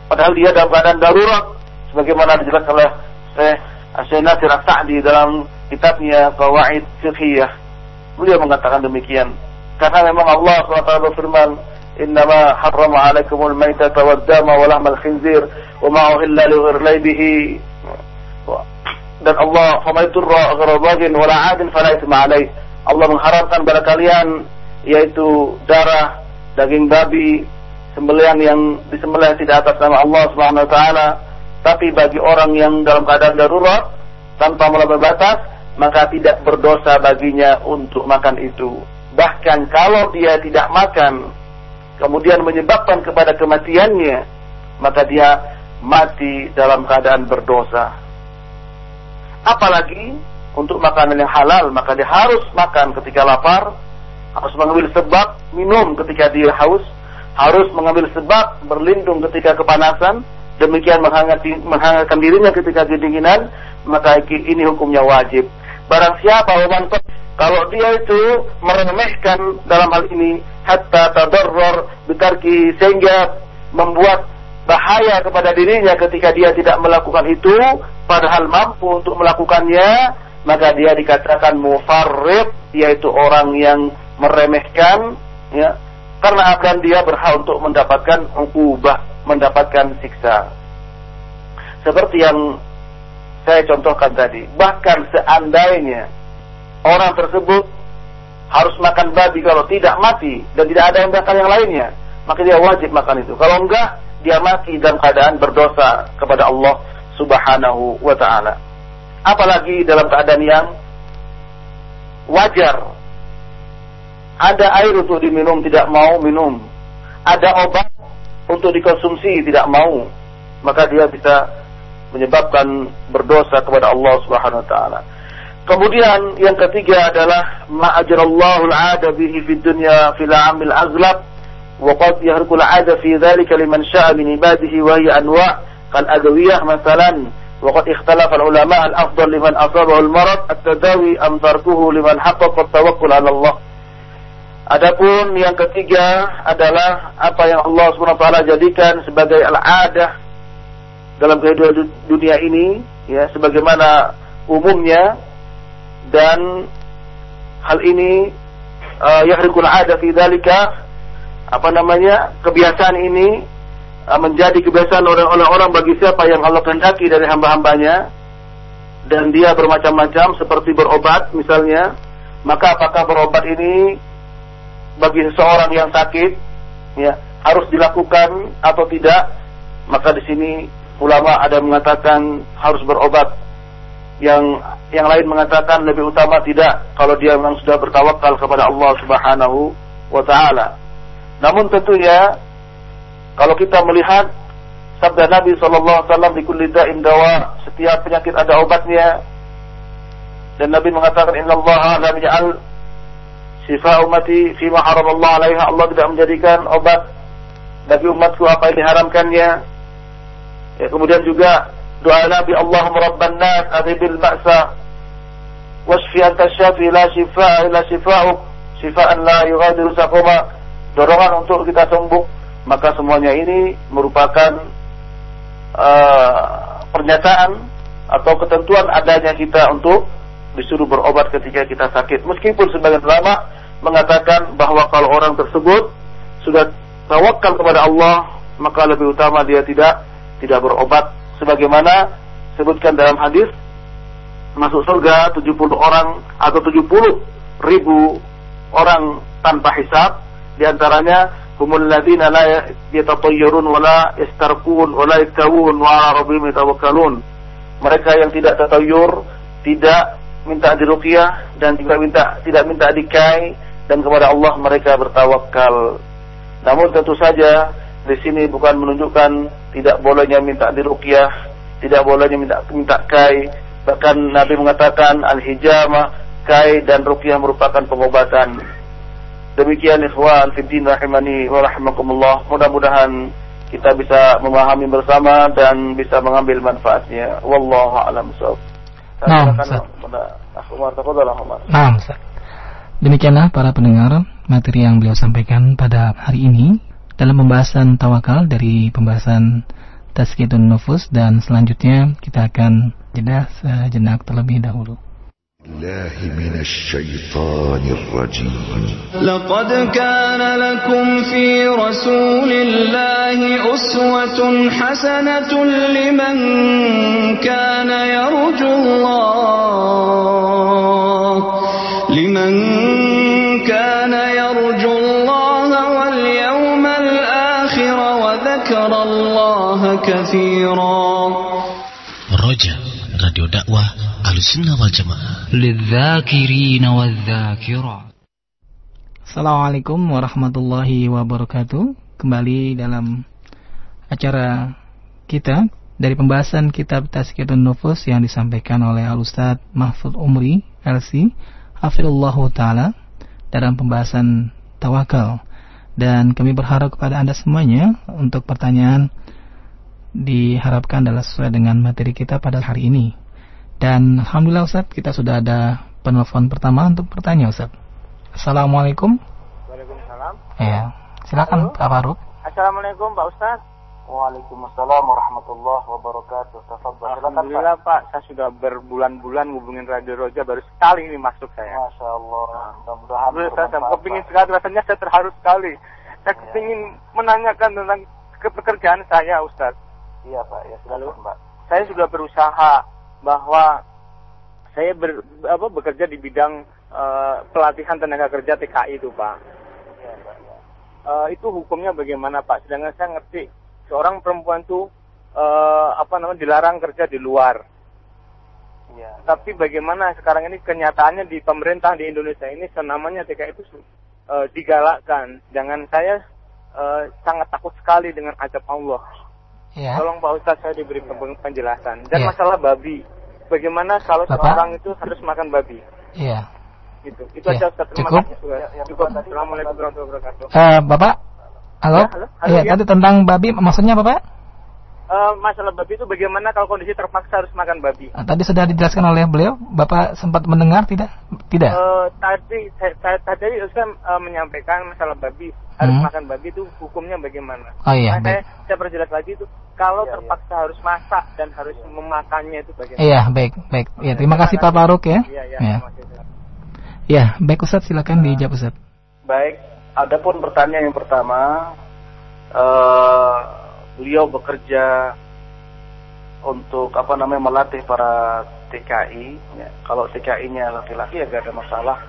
Padahal dia dalam keadaan darurat sebagaimana dijelaskan oleh Syekh Nasir Sa'di dalam kitabnya kawaid Fiqhiyah. Beliau mengatakan demikian. Karena memang Allah SWT berfirman innama harrama alaikumul maitata wad dama wa lahmal khinzir wa ma uhilla li bihi dan Allah famaiturra gharabagin wa la fala alaih. Allah mengharamkan pada kalian yaitu darah daging babi sembelian yang disembelih tidak atas nama Allah Subhanahu wa taala tapi bagi orang yang dalam keadaan darurat tanpa melampaui batas maka tidak berdosa baginya untuk makan itu. Bahkan kalau dia tidak makan, kemudian menyebabkan kepada kematiannya, maka dia mati dalam keadaan berdosa. Apalagi untuk makanan yang halal, maka dia harus makan ketika lapar, harus mengambil sebab minum ketika dia haus, harus mengambil sebab berlindung ketika kepanasan, demikian menghangatkan dirinya ketika kedinginan, maka ini hukumnya wajib. Barang siapa waman kalau dia itu meremehkan dalam hal ini hatta tadarrur bitarki sehingga membuat bahaya kepada dirinya ketika dia tidak melakukan itu padahal mampu untuk melakukannya maka dia dikatakan mufarrid yaitu orang yang meremehkan ya karena akan dia berhak untuk mendapatkan ukubah mendapatkan siksa seperti yang saya contohkan tadi. Bahkan seandainya orang tersebut harus makan babi kalau tidak mati dan tidak ada yang makan yang lainnya, maka dia wajib makan itu. Kalau enggak, dia mati dalam keadaan berdosa kepada Allah Subhanahu wa taala. Apalagi dalam keadaan yang wajar. Ada air untuk diminum tidak mau minum. Ada obat untuk dikonsumsi tidak mau. Maka dia bisa menyebabkan berdosa kepada Allah Subhanahu wa taala. Kemudian yang ketiga adalah ma'ajrallahu al-'ada bihi fid dunya fil 'amil aghlab wa qad yahrqu al-'ada fi dhalika liman sha'a min ibadihi wa hiya anwa' kal adwiyah masalan wa qad ikhtalafa al-ulama al-afdal liman asabahu al-marad at-tadawi am tarkuhu liman haqqaqa at-tawakkul 'ala Allah. Adapun yang ketiga adalah apa yang Allah Subhanahu jadikan sebagai al-'adah dalam kehidupan dunia ini ya sebagaimana umumnya. Dan hal ini uh, yahrikul ada fi dalika apa namanya kebiasaan ini uh, menjadi kebiasaan orang-orang bagi siapa yang Allah kehendaki dari hamba-hambanya. Dan dia bermacam-macam seperti berobat misalnya. Maka apakah berobat ini bagi seseorang yang sakit ya harus dilakukan atau tidak maka di sini ulama ada mengatakan harus berobat yang yang lain mengatakan lebih utama tidak kalau dia memang sudah bertawakal kepada Allah Subhanahu wa taala. Namun tentunya kalau kita melihat sabda Nabi sallallahu alaihi wasallam di setiap penyakit ada obatnya. Dan Nabi mengatakan inna Allah lam yaj'al syifa ummati fi ma Allah alaiha. Allah tidak menjadikan obat bagi umatku apa yang diharamkannya. Ya, kemudian juga doa Nabi Allahumma rabban nas adhibil ba'sa wasfi anta syafi la shifa illa shifa'uk shifaan la yughadiru saqama dorongan untuk kita sembuh. Maka semuanya ini merupakan uh, pernyataan atau ketentuan adanya kita untuk disuruh berobat ketika kita sakit. Meskipun sebagian ulama mengatakan bahwa kalau orang tersebut sudah tawakal kepada Allah maka lebih utama dia tidak tidak berobat. Sebagaimana sebutkan dalam hadis masuk surga 70 orang atau 70 ribu orang tanpa hisab. Di antaranya humul ladina la yatatayyarun wa la yastarqun wa la yakawun wa mereka yang tidak tatayur tidak minta diruqyah dan juga minta tidak minta dikai dan kepada Allah mereka bertawakal namun tentu saja di sini bukan menunjukkan tidak bolehnya minta diruqyah, tidak bolehnya minta minta kai. Bahkan Nabi mengatakan al-hijamah Kai dan rukyah merupakan pengobatan. Demikian ikhwan fiddin rahimani wa rahimakumullah. Mudah-mudahan kita bisa memahami bersama dan bisa mengambil manfaatnya. Wallahu a'lam Nah, Nah, Demikianlah para pendengar materi yang beliau sampaikan pada hari ini dalam pembahasan tawakal dari pembahasan Tazkiyatun Nufus dan selanjutnya kita akan jeda sejenak terlebih dahulu. الله من الشيطان الرجيم لقد كان لكم في رسول الله أسوة حسنة لمن كان يرجو الله لمن كان يرجو الله واليوم الآخر وذكر الله كثيرا رجع راديو دعوة Ahlussunnah wal Jamaah. Assalamualaikum warahmatullahi wabarakatuh. Kembali dalam acara kita dari pembahasan kitab Tazkiyatun Nufus yang disampaikan oleh Al-Ustaz Mahfud Umri LC Hafirullah Ta'ala dalam pembahasan tawakal dan kami berharap kepada Anda semuanya untuk pertanyaan diharapkan adalah sesuai dengan materi kita pada hari ini. Dan Alhamdulillah Ustaz, kita sudah ada penelpon pertama untuk bertanya Ustaz. Assalamualaikum. Waalaikumsalam. Ya, silakan Pak Faruk. Assalamualaikum Pak Ustaz. Waalaikumsalam warahmatullahi wabarakatuh. Tafadhol. Alhamdulillah Pak, saya sudah berbulan-bulan hubungin Radio Roja baru sekali ini masuk saya. Masya Allah. Mudah-mudahan. Saya kepingin sekali, rasanya saya terharu sekali. Saya ya. kepingin menanyakan tentang pekerjaan saya Ustaz. Iya Pak, ya silakan Pak. Saya sudah berusaha bahwa saya ber, apa, bekerja di bidang uh, pelatihan tenaga kerja TKI itu Pak. Ya, Pak ya. Uh, itu hukumnya bagaimana Pak? Sedangkan saya ngerti seorang perempuan tuh uh, apa namanya dilarang kerja di luar. Ya. Tapi bagaimana sekarang ini kenyataannya di pemerintah di Indonesia ini senamanya TKI itu uh, digalakkan. Jangan saya uh, sangat takut sekali dengan azab Allah. Ya. Tolong Pak Ustadz saya diberi penjelasan. Dan ya. masalah babi, bagaimana kalau Bapak? seorang itu harus makan babi? Iya. Gitu. Itu ya. aja Ustaz. Terima Cukup. kasih. Ya, ya, Cukup. Assalamualaikum warahmatullahi wabarakatuh. Uh, Bapak, halo? Ya, halo? halo ya, ya. tadi tentang babi, maksudnya apa Pak? Uh, masalah babi itu bagaimana kalau kondisi terpaksa harus makan babi? Uh, tadi sudah dijelaskan oleh beliau, Bapak sempat mendengar tidak? Tidak. Uh, tadi saya, tadi saya uh, menyampaikan masalah babi harus hmm. makan babi itu hukumnya bagaimana? Oh iya. Nah, saya, saya perjelas lagi itu kalau ya, terpaksa ya. harus masak dan harus ya. memakannya itu bagaimana? Iya baik baik. Ya terima kasih Pak Faruk ya. Iya iya. Ya. ya baik Ustaz silakan uh, dijawab Ustaz. Baik. Adapun pertanyaan yang pertama, uh, beliau bekerja untuk apa namanya melatih para TKI. Ya. Kalau TKI-nya laki-laki ya gak ada masalah.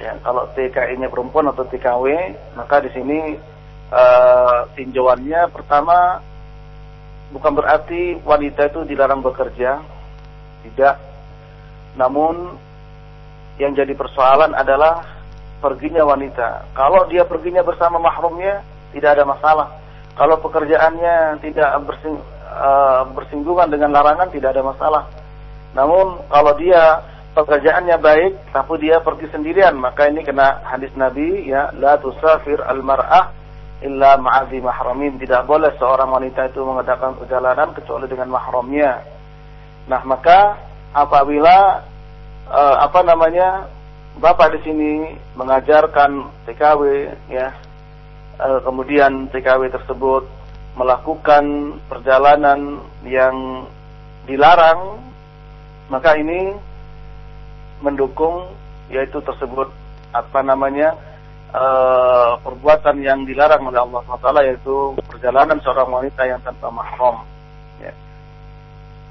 Ya, kalau TKI-nya perempuan atau TKW, maka di sini uh, tinjauannya pertama bukan berarti wanita itu dilarang bekerja, tidak. Namun yang jadi persoalan adalah perginya wanita. Kalau dia perginya bersama mahramnya, tidak ada masalah. Kalau pekerjaannya tidak bersing, uh, bersinggungan dengan larangan, tidak ada masalah. Namun kalau dia pekerjaannya baik tapi dia pergi sendirian maka ini kena hadis Nabi ya la tusafir al mar'ah illa ma'azi mahramin tidak boleh seorang wanita itu mengadakan perjalanan kecuali dengan mahramnya nah maka apabila uh, apa namanya Bapak di sini mengajarkan TKW ya uh, kemudian TKW tersebut melakukan perjalanan yang dilarang maka ini mendukung yaitu tersebut apa namanya uh, perbuatan yang dilarang oleh Allah SWT yaitu perjalanan seorang wanita yang tanpa mahram. Ya.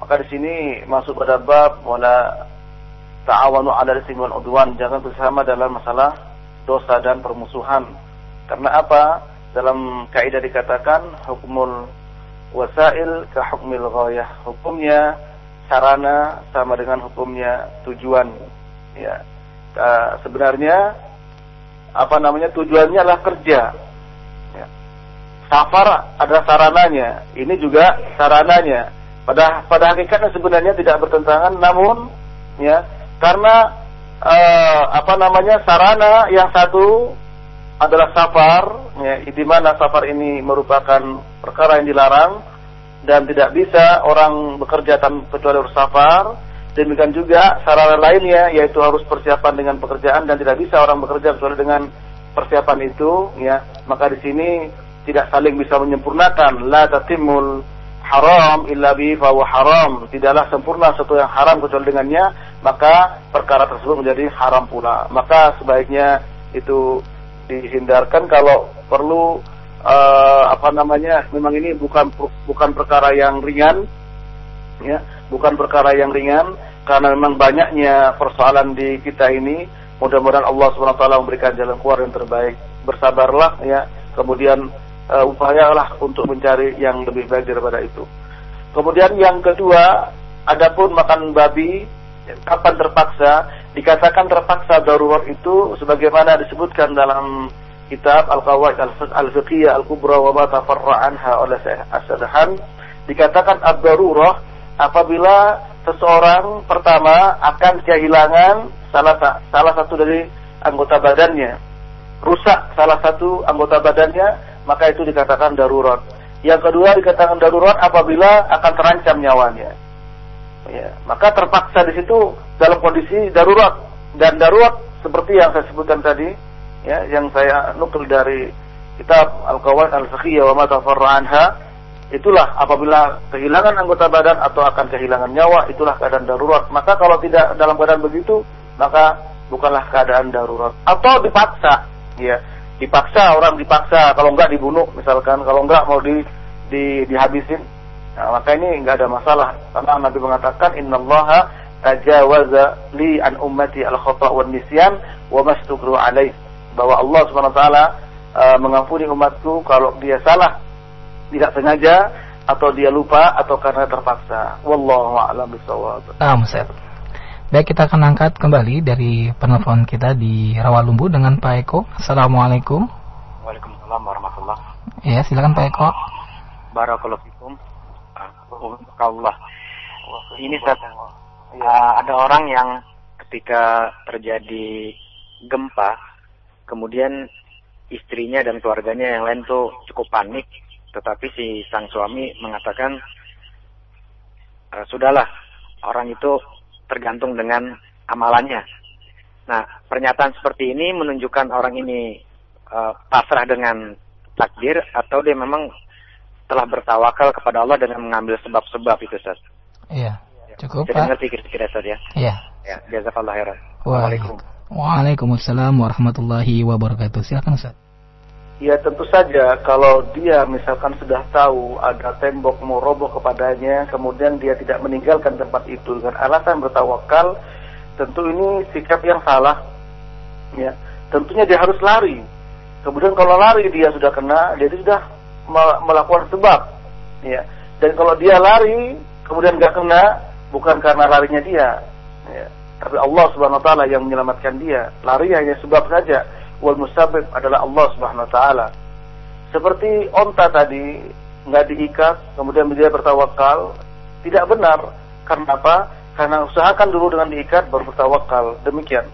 Maka di sini masuk pada bab wala ta'awanu 'ala ismi wal udwan, jangan bersama dalam masalah dosa dan permusuhan. Karena apa? Dalam kaidah dikatakan hukumul wasail ka hukmil ghayah. Hukumnya sarana sama dengan hukumnya tujuan ya sebenarnya apa namanya tujuannya adalah kerja ya. safar adalah sarananya ini juga sarananya pada pada hakikatnya sebenarnya tidak bertentangan namun ya karena uh, apa namanya sarana yang satu adalah safar, ya, di mana safar ini merupakan perkara yang dilarang dan tidak bisa orang bekerja tanpa kecuali bersafar. Demikian juga sarana lainnya yaitu harus persiapan dengan pekerjaan dan tidak bisa orang bekerja kecuali dengan persiapan itu, ya. Maka di sini tidak saling bisa menyempurnakan la tatimul haram illa bi haram. Tidaklah sempurna sesuatu yang haram kecuali dengannya, maka perkara tersebut menjadi haram pula. Maka sebaiknya itu dihindarkan kalau perlu uh, apa namanya memang ini bukan bukan perkara yang ringan ya bukan perkara yang ringan karena memang banyaknya persoalan di kita ini mudah-mudahan Allah swt memberikan jalan keluar yang terbaik bersabarlah ya kemudian uh, upayalah untuk mencari yang lebih baik daripada itu. Kemudian yang kedua adapun makan babi kapan terpaksa dikatakan terpaksa darurat itu sebagaimana disebutkan dalam kitab Al-Qawaid Al-Fiqhiyah Al-Kubra wa ma tafarra anha oleh Syekh As-Sadahan dikatakan ad-darurah apabila seseorang pertama akan kehilangan salah salah satu dari anggota badannya rusak salah satu anggota badannya maka itu dikatakan darurat. Yang kedua dikatakan darurat apabila akan terancam nyawanya. Ya, maka terpaksa di situ dalam kondisi darurat. Dan darurat seperti yang saya sebutkan tadi ya yang saya nukil dari kitab Al-Qawaid Al-Fiqhiyah wa ma anha itulah apabila kehilangan anggota badan atau akan kehilangan nyawa itulah keadaan darurat. Maka kalau tidak dalam keadaan begitu maka bukanlah keadaan darurat. Atau dipaksa ya dipaksa orang dipaksa. Kalau enggak dibunuh misalkan. Kalau enggak mau di, di dihabisin. Nah, maka ini enggak ada masalah. Karena Nabi mengatakan innallaha tajawaza li an ummati al khata wa nisyan wa mastukru alaih. Bahwa Allah Subhanahu wa taala uh, mengampuni umatku kalau dia salah tidak sengaja atau dia lupa atau karena terpaksa. Wallahu a'lam bishawab. Nah, Baik, kita akan angkat kembali dari penelpon kita di Rawalumbu dengan Pak Eko. Assalamualaikum. Waalaikumsalam warahmatullahi Ya, silakan Pak Eko. Barakallahu fikum. Allah. Ini Ustaz, uh, ada orang yang ketika terjadi gempa, kemudian istrinya dan keluarganya yang lain tuh cukup panik, tetapi si sang suami mengatakan, e, sudahlah, orang itu tergantung dengan amalannya. Nah, pernyataan seperti ini menunjukkan orang ini uh, pasrah dengan takdir atau dia memang telah bertawakal kepada Allah dengan mengambil sebab-sebab itu, Ustaz. Iya. Cukup, Jadi Pak. ngerti kira-kira Ustaz ya? Iya. Ya, jazakallah khairan. Waalaikumsalam. Waalaikumsalam warahmatullahi wabarakatuh. Silakan Ustaz. Ya tentu saja kalau dia misalkan sudah tahu ada tembok mau roboh kepadanya, kemudian dia tidak meninggalkan tempat itu dengan alasan bertawakal, tentu ini sikap yang salah. Ya, tentunya dia harus lari. Kemudian kalau lari dia sudah kena, dia sudah melakukan sebab. Ya, dan kalau dia lari kemudian nggak kena, bukan karena larinya dia, ya. tapi Allah Subhanahu Wa Taala yang menyelamatkan dia. Lari hanya sebab saja. Wal musabib adalah Allah Subhanahu Wa Taala. Seperti onta tadi nggak diikat, kemudian dia bertawakal, tidak benar. Karena apa? Karena usahakan dulu dengan diikat baru bertawakal. Demikian.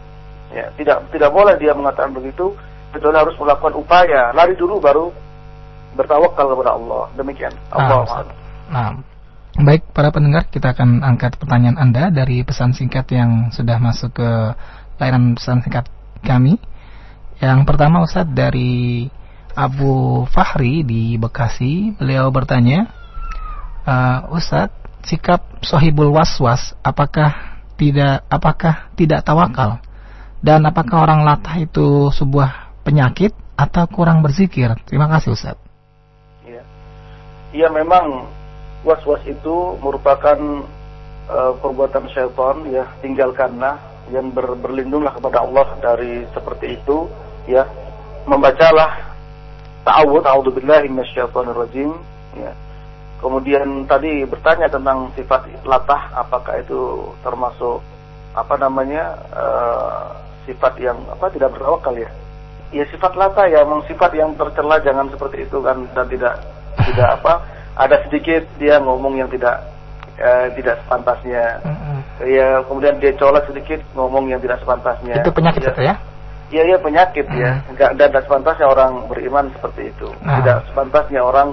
Ya, tidak tidak boleh dia mengatakan begitu, kecuali harus melakukan upaya. Lari dulu baru bertawakal kepada Allah. Demikian. Allah. Nah, nah, Baik, para pendengar, kita akan angkat pertanyaan Anda dari pesan singkat yang sudah masuk ke layanan pesan singkat kami. Yang pertama Ustadz dari Abu Fahri di Bekasi, beliau bertanya, uh, Ustadz, sikap sohibul waswas apakah tidak apakah tidak tawakal dan apakah orang latah itu sebuah penyakit atau kurang berzikir? Terima kasih Ustadz. Iya, ya, memang was-was itu merupakan uh, perbuatan syaitan ya tinggalkanlah yang ber, berlindunglah kepada Allah dari seperti itu ya membacalah ta'awud a'udzubillahi minasyaitonirrajim ya kemudian tadi bertanya tentang sifat latah apakah itu termasuk apa namanya uh, sifat yang apa tidak bertawakal ya ya sifat latah ya memang sifat yang tercela jangan seperti itu kan dan tidak tidak apa ada sedikit dia ngomong yang tidak uh, tidak sepantasnya. Mm-hmm. ya kemudian dia colek sedikit ngomong yang tidak sepantasnya. Itu penyakit ya. itu ya? Iya iya penyakit ya. Hmm. Enggak dan tidak sepantasnya orang beriman seperti itu. Nah. Tidak sepantasnya orang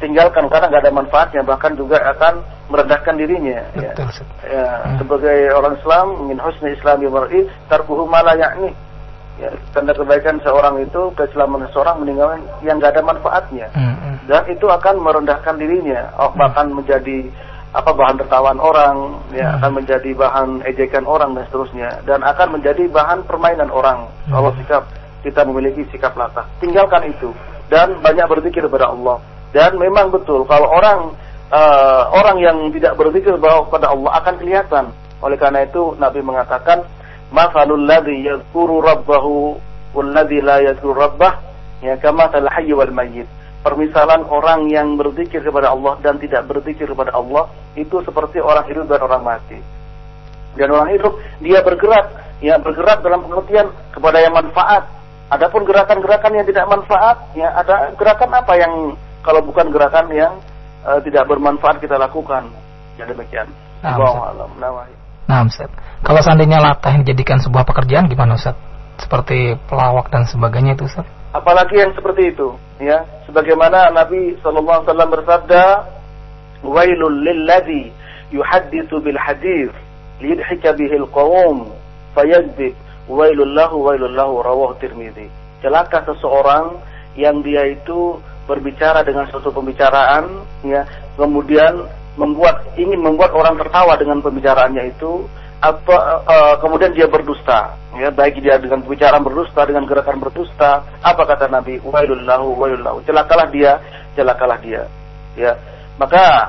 tinggalkan karena nggak ada manfaatnya bahkan juga akan merendahkan dirinya ya. Betul. Ustaz. Ya, Hmm. sebagai orang Islam min husni islami mar'i tarkuhu ma la ya'ni. Ya, tanda kebaikan seorang itu keislaman seorang meninggalkan yang nggak ada manfaatnya Hmm, hmm. dan itu akan merendahkan dirinya oh, bahkan menjadi apa bahan tertawaan orang ya Hmm. akan menjadi bahan ejekan orang dan seterusnya dan akan menjadi bahan permainan orang Hmm. kalau sikap kita memiliki sikap latah tinggalkan itu dan banyak berzikir kepada Allah dan memang betul kalau orang eh, orang yang tidak berzikir kepada Allah akan kelihatan oleh karena itu Nabi mengatakan masalul ladzi yadhkuru rabbahu wal ladzi la yadhkuru rabbah ya kama hayy wal mayyit permisalan orang yang berzikir kepada Allah dan tidak berzikir kepada Allah itu seperti orang hidup dan orang mati dan orang hidup dia bergerak ya bergerak dalam pengertian kepada yang manfaat adapun gerakan-gerakan yang tidak manfaat ya ada gerakan apa yang kalau bukan gerakan yang eh, tidak bermanfaat kita lakukan ya demikian Nah, a'lam. Nah, Nah, Ustaz. Kalau seandainya latah yang dijadikan sebuah pekerjaan gimana, Ustaz? Seperti pelawak dan sebagainya itu, Ustaz. Apalagi yang seperti itu ya. Sebagaimana Nabi sallallahu alaihi wasallam bersabda wailul lilladzi yuhadditsu bil hadis liyudhika bihil qawm fayakdzib wailul lahu wailul lahu rawahu tirmidzi. Celaka seseorang yang dia itu berbicara dengan suatu pembicaraan ya kemudian membuat ingin membuat orang tertawa dengan pembicaraannya itu atau eh, kemudian dia berdusta ya baik dia dengan pembicaraan berdusta dengan gerakan berdusta apa kata Nabi? Wailul lahu wailul celakalah dia celakalah dia ya. Maka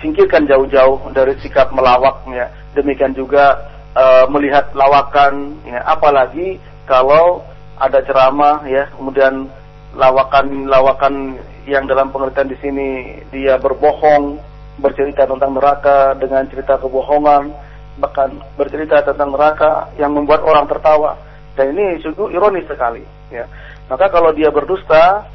singkirkan jauh-jauh dari sikap melawak ya demikian juga eh, melihat lawakan ya apalagi kalau ada ceramah ya kemudian lawakan-lawakan yang dalam pengertian di sini dia berbohong bercerita tentang neraka dengan cerita kebohongan bahkan bercerita tentang neraka yang membuat orang tertawa. Dan ini sungguh ironis sekali ya. Maka kalau dia berdusta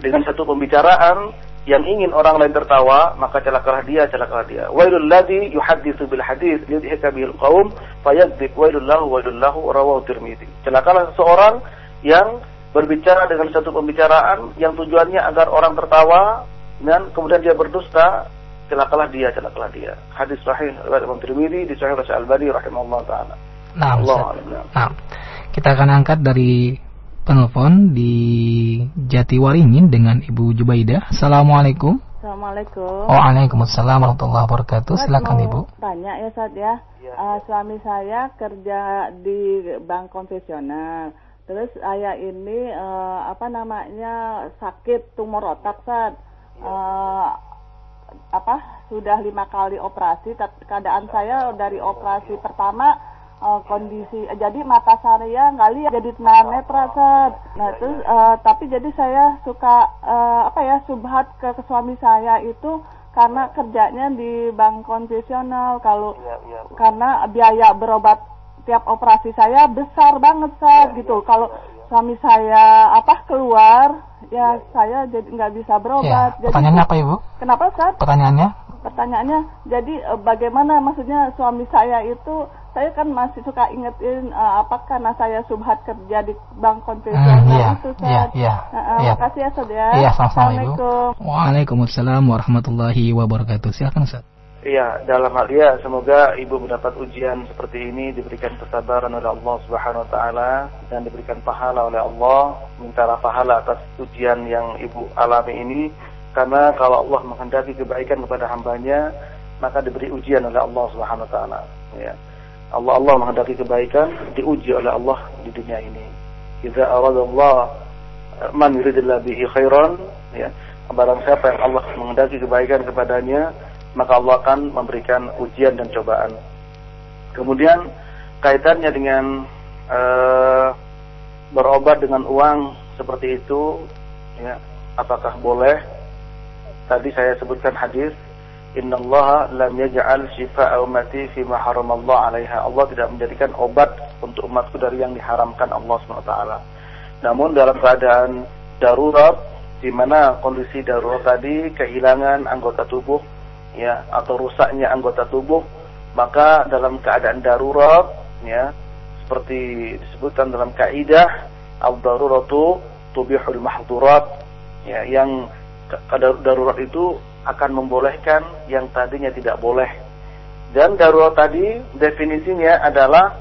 dengan satu pembicaraan yang ingin orang lain tertawa maka celakalah dia celakalah dia. Wailul ladzi yuhadditsu bil hadits yudhika bil qaum fayakdzib wailul lahu wailul lahu rawahu tirmidzi. Celakalah seseorang yang berbicara dengan satu pembicaraan yang tujuannya agar orang tertawa dan kemudian dia berdusta celakalah dia celakalah dia hadis sahih riwayat Imam Tirmidzi di sahih Rasul Albani rahimahullah taala Nah, Allah. Nah, kita akan angkat dari penelpon di Jatiwaringin dengan Ibu Jubaidah. Assalamualaikum. Assalamualaikum. Waalaikumsalam warahmatullahi wabarakatuh. Silakan Ibu. Tanya ya Ustaz ya. Iya. Eh, suami saya kerja di bank konvensional. Terus saya ini eh, apa namanya sakit tumor otak Ustaz. Eh, apa sudah lima kali operasi. Keadaan saya dari operasi pertama eh, kondisi eh, jadi mata saya nggak lihat jadi Ustaz. Nah terus eh, tapi jadi saya suka eh, apa ya subhat ke, ke suami saya itu karena kerjanya di bank konvensional kalau Iya, iya. karena biaya berobat tiap operasi saya besar banget Sat gitu kalau suami saya apa keluar ya saya jadi nggak bisa Ya, berobat jadi pertanyaannya apa Ibu? kenapa Sat Pertanyaannya? pertanyaannya jadi eh, bagaimana maksudnya suami saya itu saya kan masih suka ingetin eh, apa karena saya subhat kerja di bank konvensional Hmm, iya, itu iya, Sat iya, Nah, eh, iya. makasih ya Sat ya Iya, sama-sama Ibu. Waalaikumsalam warahmatullahi wabarakatuh. Silakan Ustaz. Iya, dalam hal ya semoga ibu mendapat ujian seperti ini diberikan kesabaran oleh Allah Subhanahu wa taala dan diberikan pahala oleh Allah, mintalah pahala atas ujian yang ibu alami ini karena kalau Allah menghendaki kebaikan kepada hambanya maka diberi ujian oleh Allah Subhanahu wa taala ya. Allah Allah menghendaki kebaikan diuji oleh Allah di dunia ini. Idza aradallah man yuridillahu bihi khairan ya barang siapa yang Allah menghendaki kebaikan kepadanya maka Allah akan memberikan ujian dan cobaan. Kemudian kaitannya dengan eh, berobat dengan uang seperti itu, ya, apakah boleh? Tadi saya sebutkan hadis, Inna Allah lam yaj'al shifa'a ummati fi ma haramallah 'alaiha. Allah tidak menjadikan obat untuk umatku dari yang diharamkan Allah SWT. Namun dalam keadaan darurat di mana kondisi darurat tadi kehilangan anggota tubuh ya atau rusaknya anggota tubuh maka dalam keadaan darurat ya seperti disebutkan dalam kaidah al-daruratu tubihul mahdurat ya yang darurat itu akan membolehkan yang tadinya tidak boleh. Dan darurat tadi definisinya adalah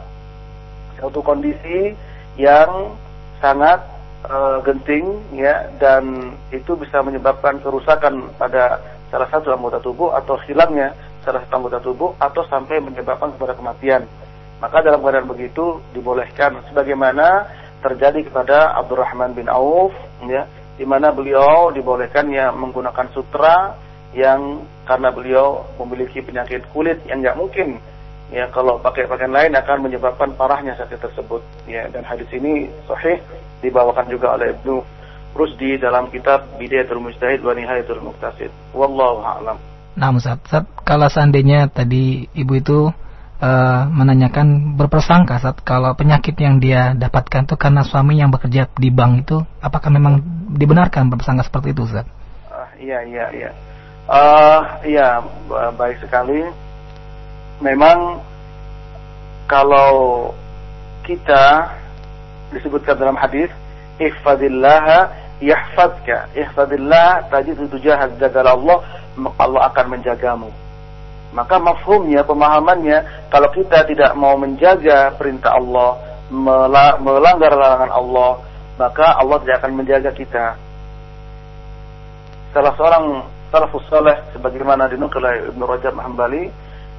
suatu kondisi yang sangat uh, genting ya dan itu bisa menyebabkan kerusakan pada salah satu anggota tubuh atau hilangnya salah satu anggota tubuh atau sampai menyebabkan kepada kematian. Maka dalam keadaan begitu dibolehkan sebagaimana terjadi kepada Abdurrahman bin Auf ya di mana beliau dibolehkannya menggunakan sutra yang karena beliau memiliki penyakit kulit yang nggak mungkin ya kalau pakai pakaian lain akan menyebabkan parahnya sakit tersebut ya dan hadis ini sahih dibawakan juga oleh Ibnu Rusdi dalam kitab Bidayatul Mujtahid wa Nihayatul Muqtasid wallahu a'lam Nah, Ustaz, Ustaz, kalau seandainya tadi ibu itu uh, menanyakan berpersangka saat kalau penyakit yang dia dapatkan itu karena suami yang bekerja di bank itu apakah memang dibenarkan berpersangka seperti itu Ustaz? Uh, iya iya iya. Uh, iya baik sekali memang kalau kita disebutkan dalam hadis ihfadillah yahfazka ihfadillah tajidu tujahad Allah maka Allah akan menjagamu. Maka mafhumnya pemahamannya kalau kita tidak mau menjaga perintah Allah melanggar larangan Allah maka Allah tidak akan menjaga kita. Salah seorang salafus saleh sebagaimana dinukil oleh Ibnu Rajab Hambali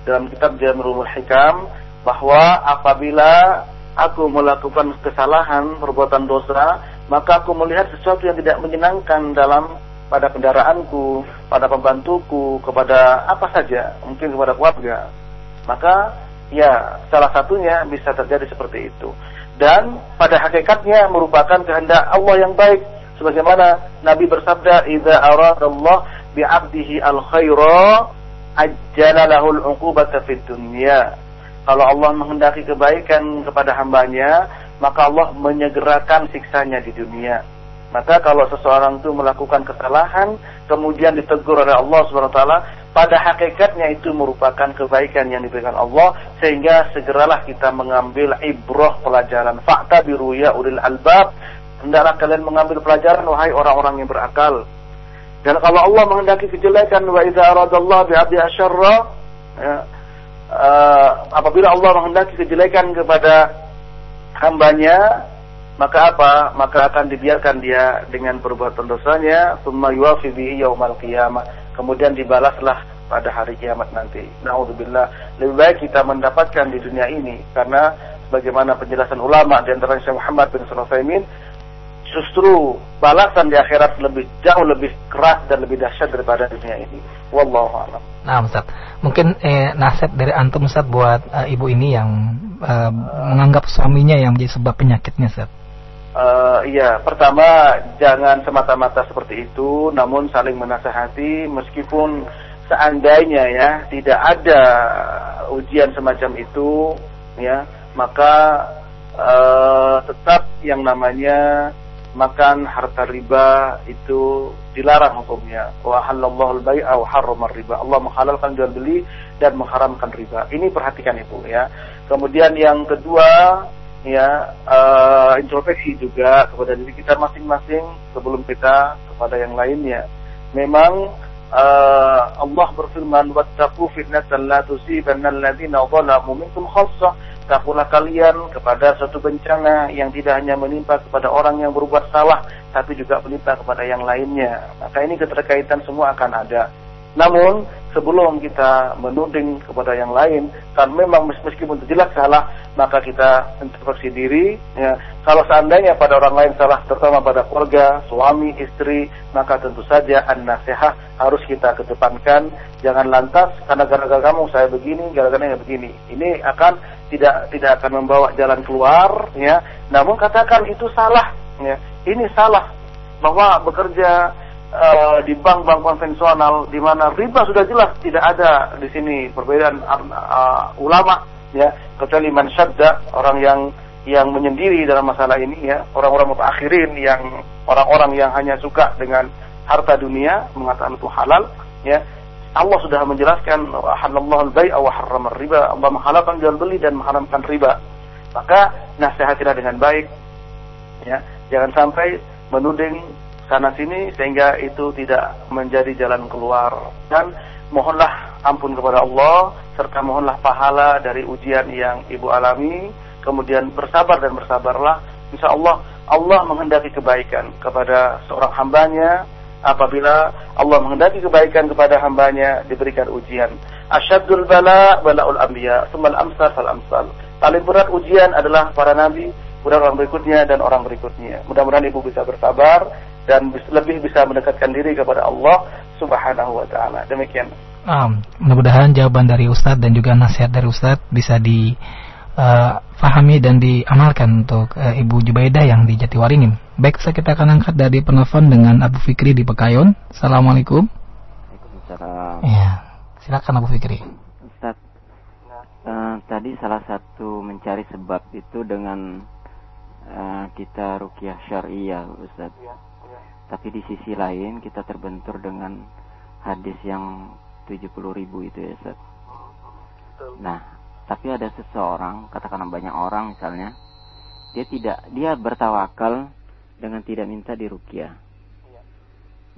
dalam kitab Jamrul Hikam bahwa apabila aku melakukan kesalahan, perbuatan dosa, maka aku melihat sesuatu yang tidak menyenangkan dalam pada kendaraanku, pada pembantuku, kepada apa saja, mungkin kepada keluarga. Maka ya salah satunya bisa terjadi seperti itu. Dan pada hakikatnya merupakan kehendak Allah yang baik. Sebagaimana Nabi bersabda, "Idza aradallah bi'abdihi al-khaira ajjala uqubata fid dunya. Kalau Allah menghendaki kebaikan kepada hambanya, maka Allah menyegerakan siksanya di dunia. Maka kalau seseorang itu melakukan kesalahan, kemudian ditegur oleh Allah taala, pada hakikatnya itu merupakan kebaikan yang diberikan Allah sehingga segeralah kita mengambil ibrah pelajaran. Fakta biru ya ulil albab. Hendaklah kalian mengambil pelajaran wahai orang-orang yang berakal. Dan kalau Allah menghendaki kejelekan wa idza aradallahu bi 'abdi asyarra ya, uh, apabila Allah menghendaki kejelekan kepada hambanya maka apa? Maka akan dibiarkan dia dengan perbuatan dosanya. Kemudian dibalaslah pada hari kiamat nanti. Nauzubillah. Lebih baik kita mendapatkan di dunia ini karena bagaimana penjelasan ulama di antara Syekh Muhammad bin Sulaiman justru balasan di akhirat lebih jauh lebih keras dan lebih dahsyat daripada dunia ini. Wallahu a'lam. Nah, Ustaz. Mungkin eh, nasihat dari antum Ustaz buat uh, ibu ini yang uh, menganggap suaminya yang menjadi sebab penyakitnya, Ustaz. Uh, iya, pertama jangan semata-mata seperti itu, namun saling menasehati meskipun seandainya ya tidak ada ujian semacam itu, ya maka uh, tetap yang namanya makan harta riba itu dilarang hukumnya. Wa halallahu al-bai'a wa harrama riba. Allah menghalalkan jual beli dan mengharamkan riba. Ini perhatikan Ibu ya. Kemudian yang kedua ya uh, introspeksi juga kepada diri kita masing-masing sebelum kita kepada yang lainnya. Memang uh, Allah berfirman wattaqu fitnatan la tusibanna alladziina dhalamu minkum khassah takutlah kalian kepada suatu bencana yang tidak hanya menimpa kepada orang yang berbuat salah, tapi juga menimpa kepada yang lainnya. Maka ini keterkaitan semua akan ada. Namun sebelum kita menuding kepada yang lain, kan memang meskipun jelas salah, maka kita introspeksi diri. Ya. Kalau seandainya pada orang lain salah, terutama pada keluarga, suami, istri, maka tentu saja an-nasihat harus kita kedepankan. Jangan lantas karena gara-gara kamu saya begini, gara-gara begini. Ini akan tidak tidak akan membawa jalan keluar ya namun katakan itu salah ya ini salah bahwa bekerja uh, di bank-bank konvensional di mana riba sudah jelas tidak ada di sini perbedaan uh, ulama ya kecuali man orang yang yang menyendiri dalam masalah ini ya orang-orang mutakhirin yang orang-orang yang hanya suka dengan harta dunia mengatakan itu halal ya Allah sudah menjelaskan halallahu al-bai'a wa harrama riba. Allah menghalalkan jual beli dan mengharamkan riba. Maka nasihatilah dengan baik. Ya, jangan sampai menuding sana sini sehingga itu tidak menjadi jalan keluar. Dan mohonlah ampun kepada Allah serta mohonlah pahala dari ujian yang ibu alami. Kemudian bersabar dan bersabarlah. Insya Allah Allah menghendaki kebaikan kepada seorang hambanya. Apabila Allah menghendaki kebaikan kepada hambanya diberikan ujian. Asyadul bala balaul anbiya. Sumal amsal fal amsal. Paling berat ujian adalah para nabi kemudian orang berikutnya dan orang berikutnya mudah-mudahan ibu bisa bersabar dan lebih bisa mendekatkan diri kepada Allah Subhanahu wa taala. Demikian. Um, mudah-mudahan jawaban dari Ustadz dan juga nasihat dari Ustadz bisa difahami uh, dan diamalkan untuk uh, Ibu Jubaidah yang di Jatiwaringin. Baik, saya kita akan angkat dari penelpon dengan Abu Fikri di Pekayon. Assalamualaikum. Waalaikumsalam. Ya, silakan Abu Fikri. Ustaz, uh, tadi salah satu mencari sebab itu dengan uh, kita rukyah syariah, Ustaz. Ya tapi di sisi lain kita terbentur dengan hadis yang 70 ribu itu ya Ustaz. Nah, tapi ada seseorang, katakanlah banyak orang misalnya, dia tidak, dia bertawakal dengan tidak minta dirukyah. Iya.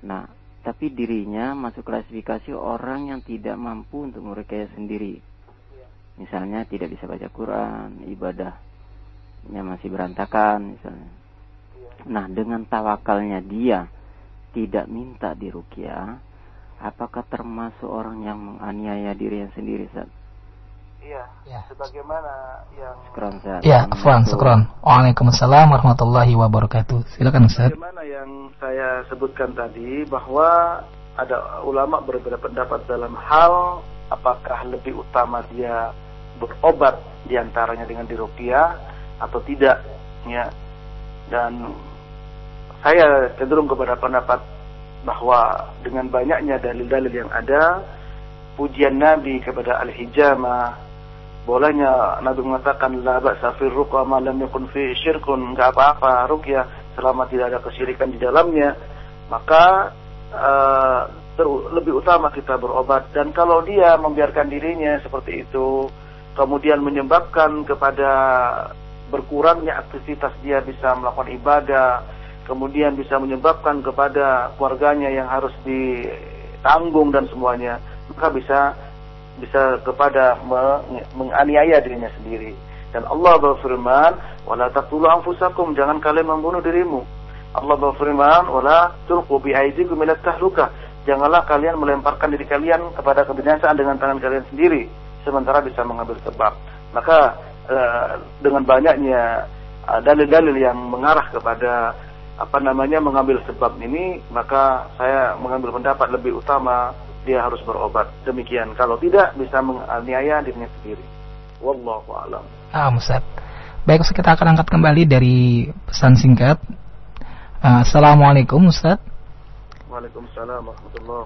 Nah, tapi dirinya masuk klasifikasi orang yang tidak mampu untuk merukyah sendiri. Iya. Misalnya tidak bisa baca Quran, ibadahnya masih berantakan misalnya Nah, dengan tawakalnya dia tidak minta dirukyah, apakah termasuk orang yang menganiaya dirinya sendiri, Ustaz? Iya, ya. sebagaimana yang Sekron, Ya, Afwan, Sekron. Waalaikumsalam warahmatullahi wabarakatuh. Silakan Ustaz. Bagaimana yang saya sebutkan tadi bahwa ada ulama berbeda pendapat dalam hal apakah lebih utama dia berobat di antaranya dengan dirukyah atau tidak ya. Dan saya cenderung kepada pendapat bahwa dengan banyaknya dalil-dalil yang ada, pujian Nabi kepada al-hijama, bolehnya Nabi mengatakan la ba'sa fi ruqa ma lam yakun fi syirkun, enggak apa-apa ruqyah. Selama tidak ada kesyirikan di dalamnya, maka uh, lebih utama kita berobat. Dan kalau dia membiarkan dirinya seperti itu kemudian menyebabkan kepada berkurangnya aktivitas dia bisa melakukan ibadah kemudian bisa menyebabkan kepada keluarganya yang harus ditanggung dan semuanya, maka bisa bisa kepada menganiaya dirinya sendiri. Dan Allah berfirman, "Wala taqtulu anfusakum, jangan kalian membunuh dirimu." Allah berfirman, "Wala tulqu bi'aidikum ila tahlukah." Janganlah kalian melemparkan diri kalian kepada kebinasaan dengan tangan kalian sendiri, sementara bisa mengambil sebab. Maka eh, dengan banyaknya eh, dalil-dalil yang mengarah kepada apa namanya mengambil sebab ini maka saya mengambil pendapat lebih utama dia harus berobat. Demikian. Kalau tidak bisa menganiaya dirinya sendiri. Wallahu alam. Ah Ustaz. Baik Ustaz kita akan angkat kembali dari pesan singkat. Uh, Assalamualaikum Ustaz. Waalaikumsalam warahmatullah.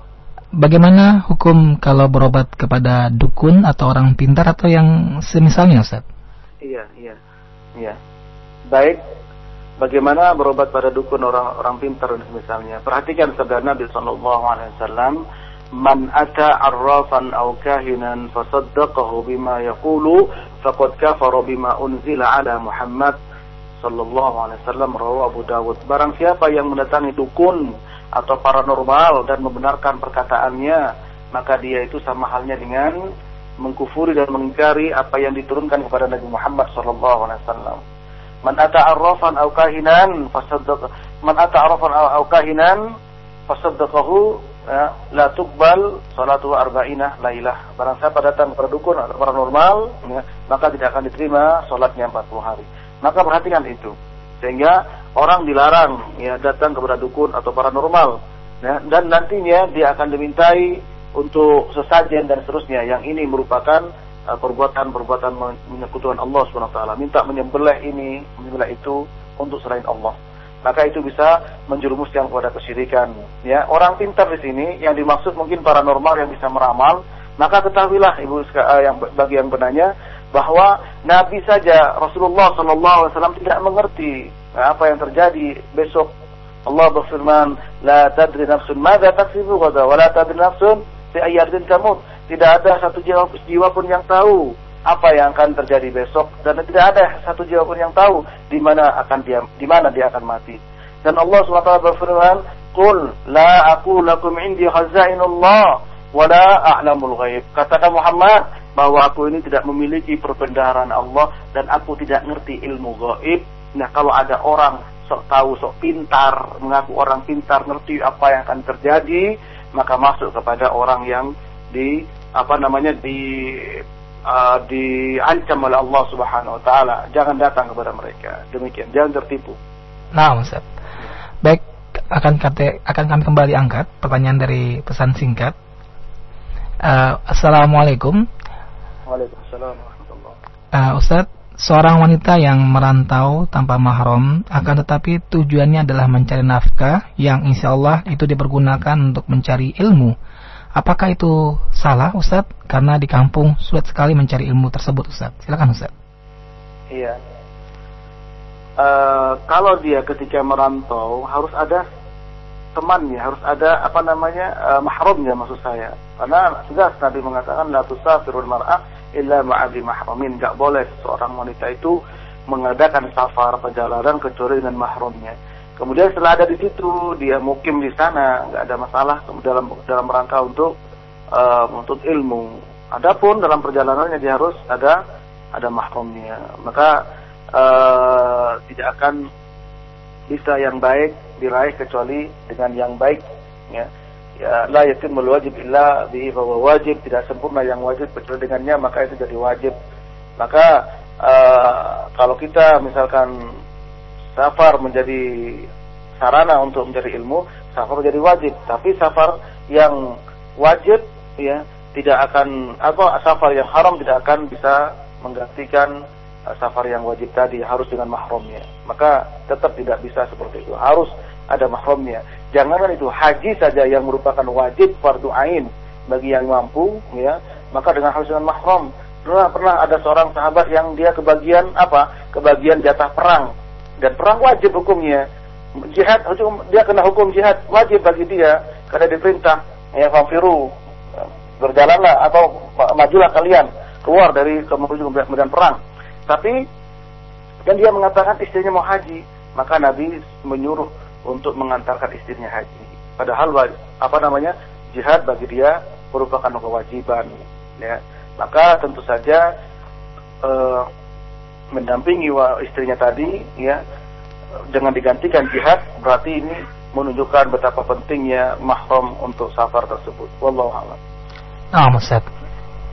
Bagaimana hukum kalau berobat kepada dukun atau orang pintar atau yang semisalnya Ustaz? Iya, iya. Iya. Baik, Bagaimana berobat pada dukun orang-orang pintar misalnya. Perhatikan sabda Nabi sallallahu alaihi wasallam, "Man ata arrafan aw kahinan fasaddaqahu bima yaqulu faqad kafara bima unzila ala Muhammad sallallahu alaihi wasallam." Rawahu Abu Dawud. Barang siapa yang mendatangi dukun atau paranormal dan membenarkan perkataannya, maka dia itu sama halnya dengan mengkufuri dan mengingkari apa yang diturunkan kepada Nabi Muhammad sallallahu alaihi wasallam. Man ata arrafan aw kahinan fasaddaq man ata arrafan aw kahinan fasaddaqahu ya, la tuqbal salatu arba'inah lailah. Barang siapa datang kepada dukun atau paranormal, ya, maka tidak akan diterima salatnya 40 hari. Maka perhatikan itu. Sehingga orang dilarang ya datang kepada dukun atau paranormal ya, dan nantinya dia akan dimintai untuk sesajen dan seterusnya. Yang ini merupakan uh, perbuatan-perbuatan uh, menyekutukan Allah Subhanahu taala. Minta menyembelih ini menyembelih itu untuk selain Allah. Maka itu bisa menjerumuskan kepada kesyirikan. Ya orang pintar di sini yang dimaksud mungkin paranormal yang bisa meramal maka ketahuilah ibu uh, yang bagi yang benarnya bahwa Nabi saja Rasulullah Shallallahu Alaihi Wasallam tidak mengerti uh, apa yang terjadi. Besok Allah berfirman, "La tadri nafsun madza taksibu wa la fi ayyadin kamut. Tidak ada satu jiwa, jiwa pun yang tahu apa yang akan terjadi besok dan tidak ada satu jiwa pun yang tahu di mana akan dia di mana dia akan mati. Dan Allah SWT berfirman, "Qul la aku lakum indi khazainullah wa la a'lamul ghaib." Katakan Muhammad bahwa aku ini tidak memiliki perbendaharaan Allah dan aku tidak ngerti ilmu gaib. Nah, kalau ada orang sok tahu, sok pintar, mengaku orang pintar, ngerti apa yang akan terjadi, maka masuk kepada orang yang di apa namanya di uh, diancam oleh Allah Subhanahu wa taala. Jangan datang kepada mereka. Demikian, jangan tertipu. Nah, Ustaz. Baik, akan kate, akan kami kembali angkat pertanyaan dari pesan singkat. Uh, Assalamualaikum. Waalaikumsalam warahmatullahi uh, Ustaz, seorang wanita yang merantau tanpa mahram akan tetapi tujuannya adalah mencari nafkah yang insya Allah itu dipergunakan untuk mencari ilmu Apakah itu salah Ustadz? Karena di kampung sulit sekali mencari ilmu tersebut Ustadz. Silakan Ustadz. Iya. Uh, kalau dia ketika merantau harus ada temannya, harus ada apa namanya uh, mahramnya maksud saya. Karena sudah Nabi mengatakan la tusafirul mar'ah illa ma'adi mahramin. Enggak boleh seorang wanita itu mengadakan safar perjalanan kecuali dengan mahramnya. Kemudian setelah ada di situ, dia mukim di sana, nggak ada masalah dalam dalam rangka untuk uh, ilmu. Adapun dalam perjalanannya dia harus ada ada mahramnya. Maka uh, tidak akan bisa yang baik diraih kecuali dengan yang baik. Ya, ya la yatimul wajib illa bihi bahwa wajib tidak sempurna yang wajib kecuali dengannya maka itu jadi wajib. Maka uh, kalau kita misalkan safar menjadi sarana untuk mencari ilmu, safar menjadi wajib. Tapi safar yang wajib ya tidak akan apa safar yang haram tidak akan bisa menggantikan safar yang wajib tadi harus dengan mahramnya. Maka tetap tidak bisa seperti itu. Harus ada mahramnya. Janganlah itu haji saja yang merupakan wajib fardu ain bagi yang mampu ya, maka dengan harus dengan mahram. Pernah pernah ada seorang sahabat yang dia kebagian apa? Kebagian jatah perang dan perang wajib hukumnya. Jihad hukum dia kena hukum jihad wajib bagi dia karena diperintah ya fafiru berjalanlah atau majulah kalian keluar dari menuju medan perang. Tapi dan dia mengatakan istrinya mau haji, maka Nabi menyuruh untuk mengantarkan istrinya haji. Padahal apa namanya jihad bagi dia merupakan kewajiban, ya. Maka tentu saja eh, mendampingi istrinya tadi ya dengan digantikan jihad berarti ini menunjukkan betapa pentingnya mahram untuk safar tersebut. Wallahu a'lam. Nah, Ustaz.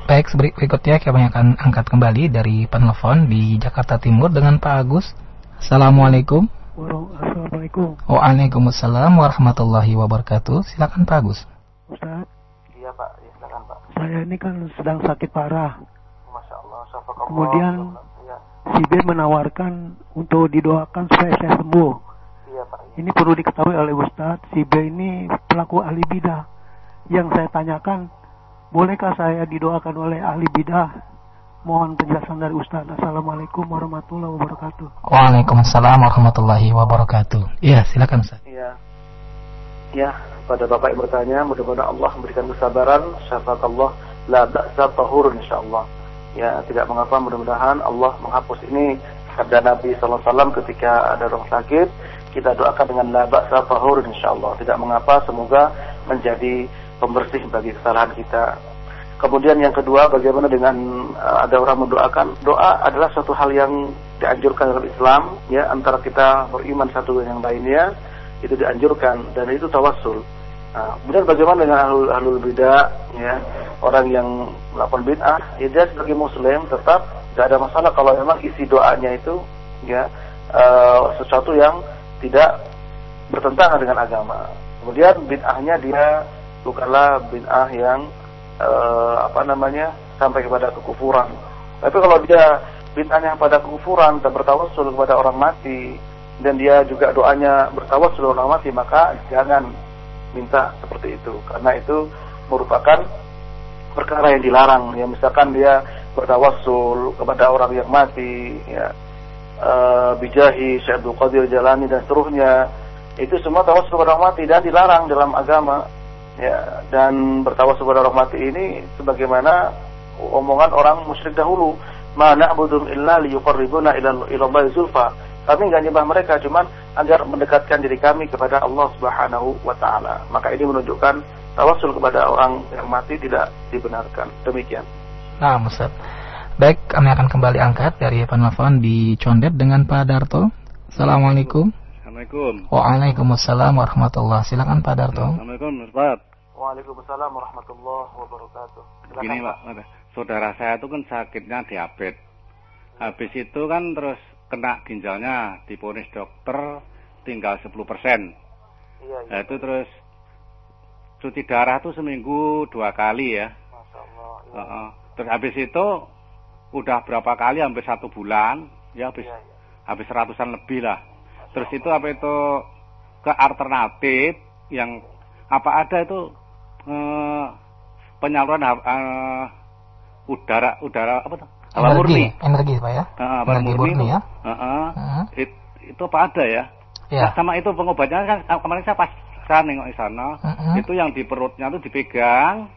Baik, berikutnya kami akan angkat kembali dari penelpon di Jakarta Timur dengan Pak Agus. Assalamualaikum. Assalamualaikum. Waalaikumsalam warahmatullahi wabarakatuh. Silakan Pak Agus. Ustaz. Iya Pak, ya, silakan Pak. Saya ini kan sedang sakit parah. Masya Allah. Kemudian si B menawarkan untuk didoakan supaya saya sembuh. Iya, Pak. Ini perlu diketahui oleh Ustadz, si B ini pelaku ahli bidah. Yang saya tanyakan, bolehkah saya didoakan oleh ahli bidah? Mohon penjelasan dari Ustadz. Assalamualaikum warahmatullahi wabarakatuh. Waalaikumsalam warahmatullahi wabarakatuh. Iya, silakan Ustaz. Iya. Ya, pada Bapak yang bertanya, mudah-mudahan Allah memberikan kesabaran, syafaat Allah, la ba'sa tahurun insyaallah ya tidak mengapa mudah-mudahan Allah menghapus ini sabda Nabi SAW ketika ada orang sakit kita doakan dengan labak safahur insyaallah tidak mengapa semoga menjadi pembersih bagi kesalahan kita. Kemudian yang kedua bagaimana dengan uh, ada orang mendoakan? Doa adalah suatu hal yang dianjurkan dalam Islam ya antara kita beriman satu dengan yang lainnya itu dianjurkan dan itu tawassul. Nah, kemudian bagaimana dengan ahlul, ahlul bidah, ya, orang yang melakukan bid'ah, ya dia sebagai muslim tetap tidak ada masalah kalau memang isi doanya itu, ya, uh, sesuatu yang tidak bertentangan dengan agama. Kemudian bid'ahnya dia bukanlah bid'ah yang uh, apa namanya sampai kepada kekufuran. Tapi kalau dia bid'ahnya pada kekufuran dan bertawassul kepada orang mati dan dia juga doanya bertawassul orang mati, maka jangan minta seperti itu. Karena itu merupakan perkara yang dilarang. Ya misalkan dia bertawassul kepada orang yang mati ya uh, bijahi Syekh Qadir Jalani dan seterusnya itu semua tawassul kepada orang mati dan dilarang dalam agama ya dan bertawasul kepada orang mati ini sebagaimana omongan orang musyrik dahulu. Mana abudum illa liyuqarribuna ila zulfa. Kami nggak nyembah mereka cuman agar mendekatkan diri kami kepada Allah Subhanahu wa taala. Maka ini menunjukkan tawasul kepada orang yang mati tidak dibenarkan. Demikian. Nah Ustaz. Baik kami akan kembali angkat dari penelpon di Condet dengan Pak Darto. Assalamualaikum Assalamualaikum. Waalaikumsalam warahmatullah. Silakan Pak Darto. Assalamualaikum Ustaz. Waalaikumsalam warahmatullahi wabarakatuh. Begini Pak, saudara saya itu kan sakitnya diabetes. Habis itu kan terus kena ginjalnya, diponis dokter tinggal 10 persen. Iya, iya. Nah, itu terus cuci darah tuh seminggu dua kali ya. Masya Allah. Iya. Uh -uh. Terus habis itu udah berapa kali hampir satu bulan ya habis iya, iya. habis ratusan lebih lah Terus itu apa itu ke alternatif yang apa ada itu eh, penyaluran eh, udara udara apa tuh? Energi, murni. energi pak ya? Uh, energi murni, murni ya? Uh, uh, uh. It, itu apa ada ya? Ya. Nah, sama itu pengobatnya kan kemarin saya pas saya nengok di sana, uh -huh. itu yang di perutnya itu dipegang,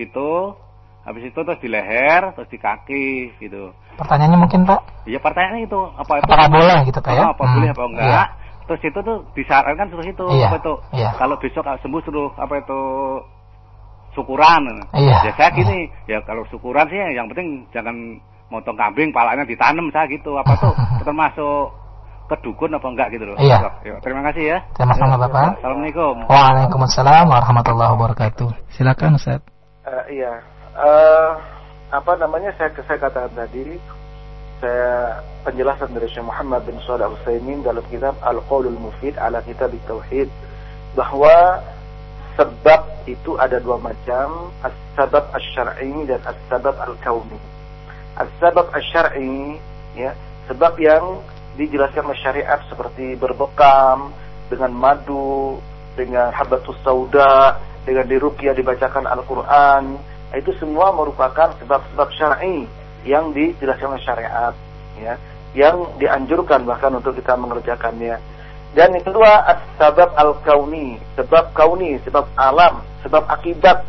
itu habis itu terus di leher, terus di kaki, gitu. Pertanyaannya mungkin Pak? Iya pertanyaannya itu apa itu? Apakah boleh gitu Pak ya? Apa hmm. boleh apa enggak? Iya. Terus itu tuh disarankan suruh itu iya. apa itu? Iya. Kalau besok sembuh suruh apa itu syukuran. Iya. Ya saya gini, iya. ya kalau syukuran sih yang penting jangan motong kambing palanya ditanam saya gitu. Apa tuh <laughs> termasuk kedukun apa enggak gitu loh. Iya. Ya, terima kasih ya. Terima kasih Bapak. Assalamualaikum. Waalaikumsalam warahmatullahi wabarakatuh. Silakan Ustaz. Uh, iya. Uh, apa namanya saya saya katakan tadi saya penjelasan dari Syekh Muhammad bin Shalih Al-Utsaimin dalam kitab Al-Qaulul Mufid ala Kitab Tauhid bahwa sebab itu ada dua macam as-sabab asy-syar'i dan as-sabab al-kauni. As-sabab asy-syar'i ya sebab yang dijelaskan oleh syariat seperti berbekam dengan madu dengan habatus sauda dengan diruqyah dibacakan Al-Qur'an itu semua merupakan sebab-sebab syar'i yang dijelaskan oleh syariat ya yang dianjurkan bahkan untuk kita mengerjakannya. Dan yang kedua sebab al-kauni sebab kauni sebab alam sebab akibat.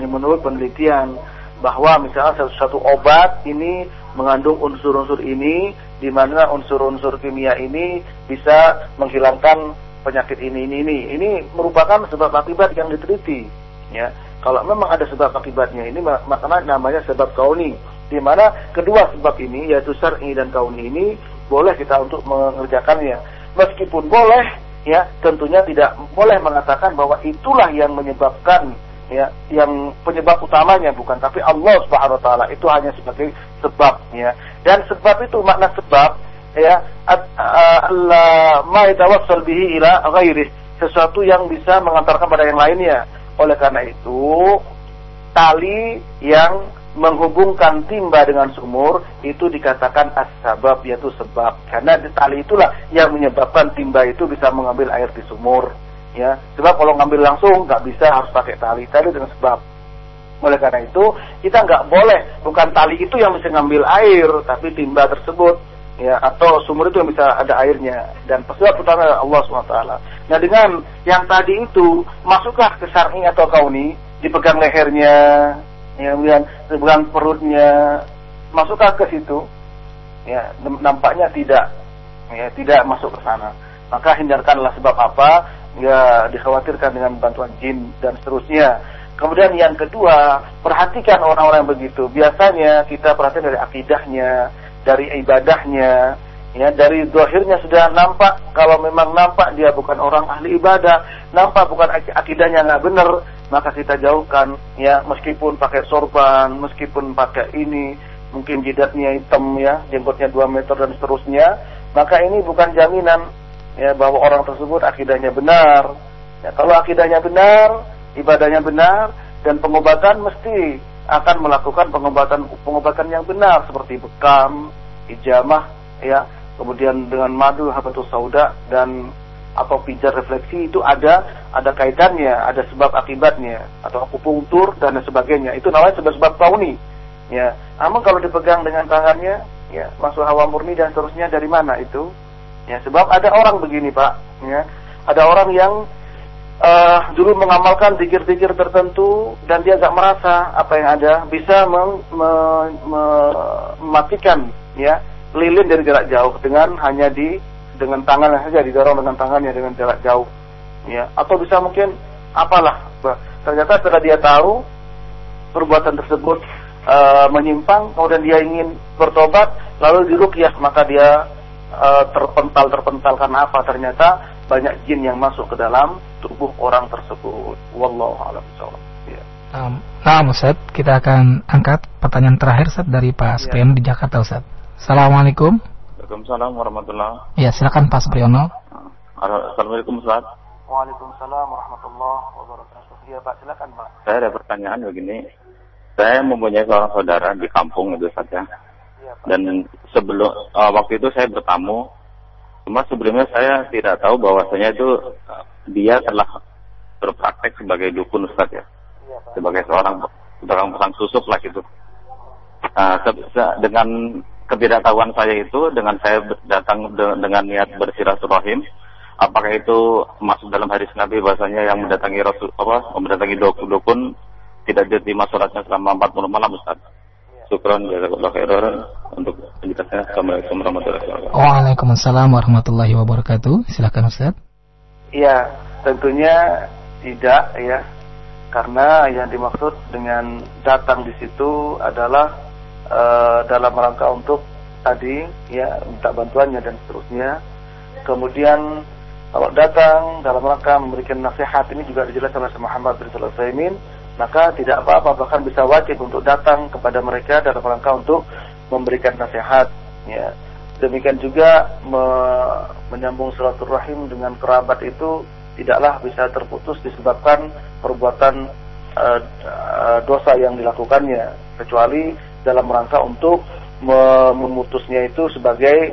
Ini menurut penelitian bahwa misalnya satu, satu obat ini mengandung unsur-unsur ini di mana unsur-unsur kimia ini bisa menghilangkan penyakit ini ini ini. Ini merupakan sebab akibat yang diteliti ya kalau memang ada sebab akibatnya ini makanya namanya sebab kauni. Di mana kedua sebab ini yaitu syar'i dan kauni ini boleh kita untuk mengerjakannya. Meskipun boleh ya tentunya tidak boleh mengatakan bahwa itulah yang menyebabkan ya yang penyebab utamanya bukan tapi Allah Subhanahu wa taala itu hanya sebagai sebab ya. Dan sebab itu makna sebab ya Allah ma yatawassal bihi ila sesuatu yang bisa mengantarkan pada yang lainnya oleh karena itu, tali yang menghubungkan timba dengan sumur itu dikatakan as-sabab yaitu sebab. Karena tali itulah yang menyebabkan timba itu bisa mengambil air di sumur ya. Sebab kalau ngambil langsung nggak bisa harus pakai tali. Tali dengan sebab. Oleh karena itu kita nggak boleh bukan tali itu yang bisa ngambil air tapi timba tersebut ya atau sumur itu yang bisa ada airnya dan sebab utama Allah swt Nah dengan yang tadi itu masuklah ke syar'i atau kauni, dipegang lehernya, ya, kemudian dipegang perutnya, masuklah ke situ, ya nampaknya tidak, ya tidak masuk ke sana. Maka hindarkanlah sebab apa? Ya dikhawatirkan dengan bantuan jin dan seterusnya. Kemudian yang kedua, perhatikan orang-orang begitu. Biasanya kita perhatikan dari akidahnya, dari ibadahnya, ya dari dohirnya sudah nampak kalau memang nampak dia bukan orang ahli ibadah nampak bukan ak akidahnya nggak benar maka kita jauhkan ya meskipun pakai sorban meskipun pakai ini mungkin jidatnya hitam ya jenggotnya 2 meter dan seterusnya maka ini bukan jaminan ya bahwa orang tersebut akidahnya benar. Ya kalau akidahnya benar ibadahnya benar dan pengobatan mesti akan melakukan pengobatan pengobatan yang benar seperti bekam hijamah ya kemudian dengan madu habatus sauda dan atau pijat refleksi itu ada ada kaitannya, ada sebab akibatnya atau akupunktur dan sebagainya. Itu namanya sebab-sebab kauni. Ya, namun kalau dipegang dengan tangannya, ya masuk hawa murni dan seterusnya dari mana itu? Ya, sebab ada orang begini pak, ya, ada orang yang uh, dulu mengamalkan pikir-pikir tertentu dan dia nggak merasa apa yang ada. Bisa me, me, mematikan ya lilin dari jarak jauh dengan hanya di dengan tangannya saja didorong dengan tangannya dengan jarak jauh ya. Atau bisa mungkin apalah ternyata setelah dia tahu perbuatan tersebut uh, menyimpang kemudian dia ingin bertobat lalu dirukyah maka dia uh, terpental terpental karena apa ternyata banyak jin yang masuk ke dalam tubuh orang tersebut wallahu a'lam ya. Um, nah, Ustaz, kita akan angkat pertanyaan terakhir Ustaz dari Pak ya. di Jakarta Ustaz. Assalamualaikum. Waalaikumsalam warahmatullahi Ya, silakan Pak Supriyono. Assalamualaikum Ustaz. Waalaikumsalam warahmatullahi wabarakatuh. Ya Pak, silakan Pak. Saya ada pertanyaan begini. Saya mempunyai seorang saudara di kampung itu saja. Ya, Dan sebelum uh, waktu itu saya bertamu, cuma sebelumnya saya tidak tahu bahwasanya itu uh, dia telah berpraktek sebagai dukun Ustaz ya. ya sebagai seorang tukang pasang susuk lah gitu. Uh, dengan ketidaktahuan saya itu, dengan saya datang de dengan niat bersirahturahim, apakah itu masuk dalam hadis Nabi bahasanya yang mendatangi Rasul apa mendatangi dukun, dukun tidak diterima sholatnya selama 40 malam Ustaz. Syukran jazakallahu khairan untuk penjelasannya. Assalamualaikum warahmatullahi wabarakatuh. Waalaikumsalam warahmatullahi wabarakatuh. Silakan Ustaz. Iya, tentunya tidak ya. Karena yang dimaksud dengan datang di situ adalah uh, dalam rangka untuk tadi ya minta bantuannya dan seterusnya. Kemudian kalau datang dalam rangka memberikan nasihat ini juga dijelaskan oleh Muhammad bin Sulaiman, maka tidak apa-apa bahkan bisa wajib untuk datang kepada mereka dalam rangka untuk memberikan nasihat. Ya. Demikian juga me menyambung silaturahim dengan kerabat itu tidaklah bisa terputus disebabkan perbuatan uh, uh, dosa yang dilakukannya kecuali dalam rangka untuk memutusnya itu sebagai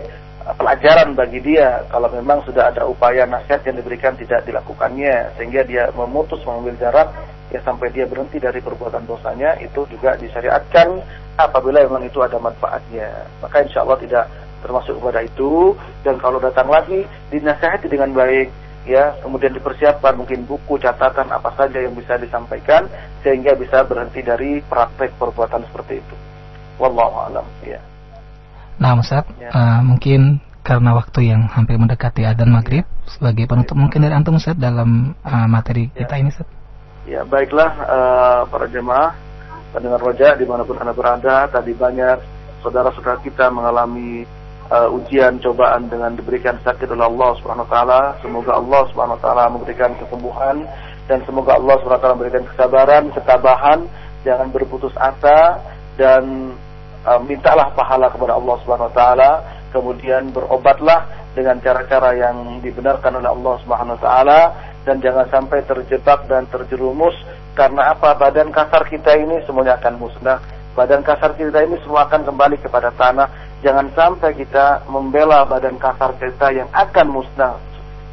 pelajaran bagi dia kalau memang sudah ada upaya nasihat yang diberikan tidak dilakukannya sehingga dia memutus mengambil jarak ya sampai dia berhenti dari perbuatan dosanya itu juga disyariatkan apabila memang itu ada manfaatnya maka insya Allah tidak termasuk kepada itu dan kalau datang lagi dinasihati dengan baik ya kemudian dipersiapkan mungkin buku catatan apa saja yang bisa disampaikan sehingga bisa berhenti dari praktek perbuatan seperti itu wallahu alam ya Nah, Ustaz, ya. uh, mungkin karena waktu yang hampir mendekati adzan maghrib sebagai penutup ya. mungkin dari antum Ustaz dalam uh, materi ya. kita ini Ustaz. Ya, baiklah uh, para jemaah pendengar roja di mana pun anda berada tadi banyak saudara-saudara kita mengalami uh, ujian cobaan dengan diberikan sakit oleh Allah Subhanahu wa taala. Semoga Allah Subhanahu wa taala memberikan kesembuhan dan semoga Allah Subhanahu wa taala memberikan kesabaran ketabahan. Jangan berputus asa dan uh, mintalah pahala kepada Allah Subhanahu wa taala, kemudian berobatlah dengan cara-cara yang dibenarkan oleh Allah Subhanahu wa taala dan jangan sampai terjebak dan terjerumus karena apa? Badan kasar kita ini semuanya akan musnah. Badan kasar kita ini semua akan kembali kepada tanah. Jangan sampai kita membela badan kasar kita yang akan musnah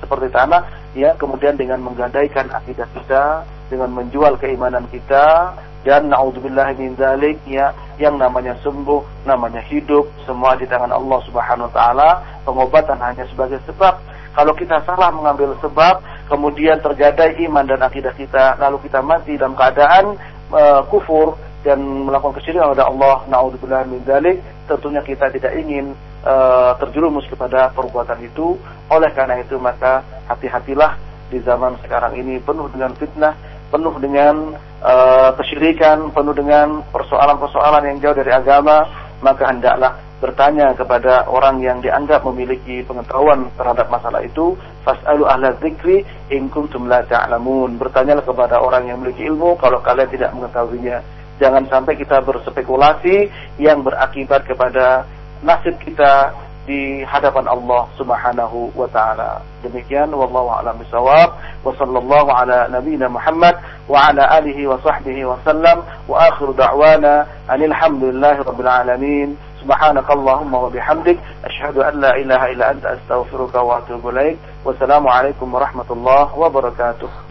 seperti tanah ya kemudian dengan menggadaikan akidah kita dengan menjual keimanan kita dan naudzubillah min dzalik ya yang namanya sembuh, namanya hidup semua di tangan Allah Subhanahu wa taala. Pengobatan hanya sebagai sebab. Kalau kita salah mengambil sebab, kemudian terjadi iman dan akidah kita, lalu kita mati dalam keadaan uh, kufur dan melakukan kesyirikan kepada Allah, naudzubillah min dzalik, tentunya kita tidak ingin uh, terjerumus kepada perbuatan itu. Oleh karena itu maka hati-hatilah di zaman sekarang ini penuh dengan fitnah, penuh dengan uh, kesyirikan, penuh dengan persoalan-persoalan yang jauh dari agama, maka hendaklah bertanya kepada orang yang dianggap memiliki pengetahuan terhadap masalah itu fas'alu ahla dzikri in kuntum la ta'lamun. Bertanyalah kepada orang yang memiliki ilmu kalau kalian tidak mengetahuinya. Jangan sampai kita berspekulasi yang berakibat kepada nasib kita di hadapan Allah Subhanahu wa taala. Demikian wallahu a'lam bisawab wa sallallahu ala nabiyyina Muhammad wa ala alihi wa sahbihi wa sallam wa akhiru da'wana anil hamdulillahi rabbil alamin. سبحانك اللهم وبحمدك أشهد أن لا إله إلا أنت أستغفرك وأتوب إليك والسلام عليكم ورحمة الله وبركاته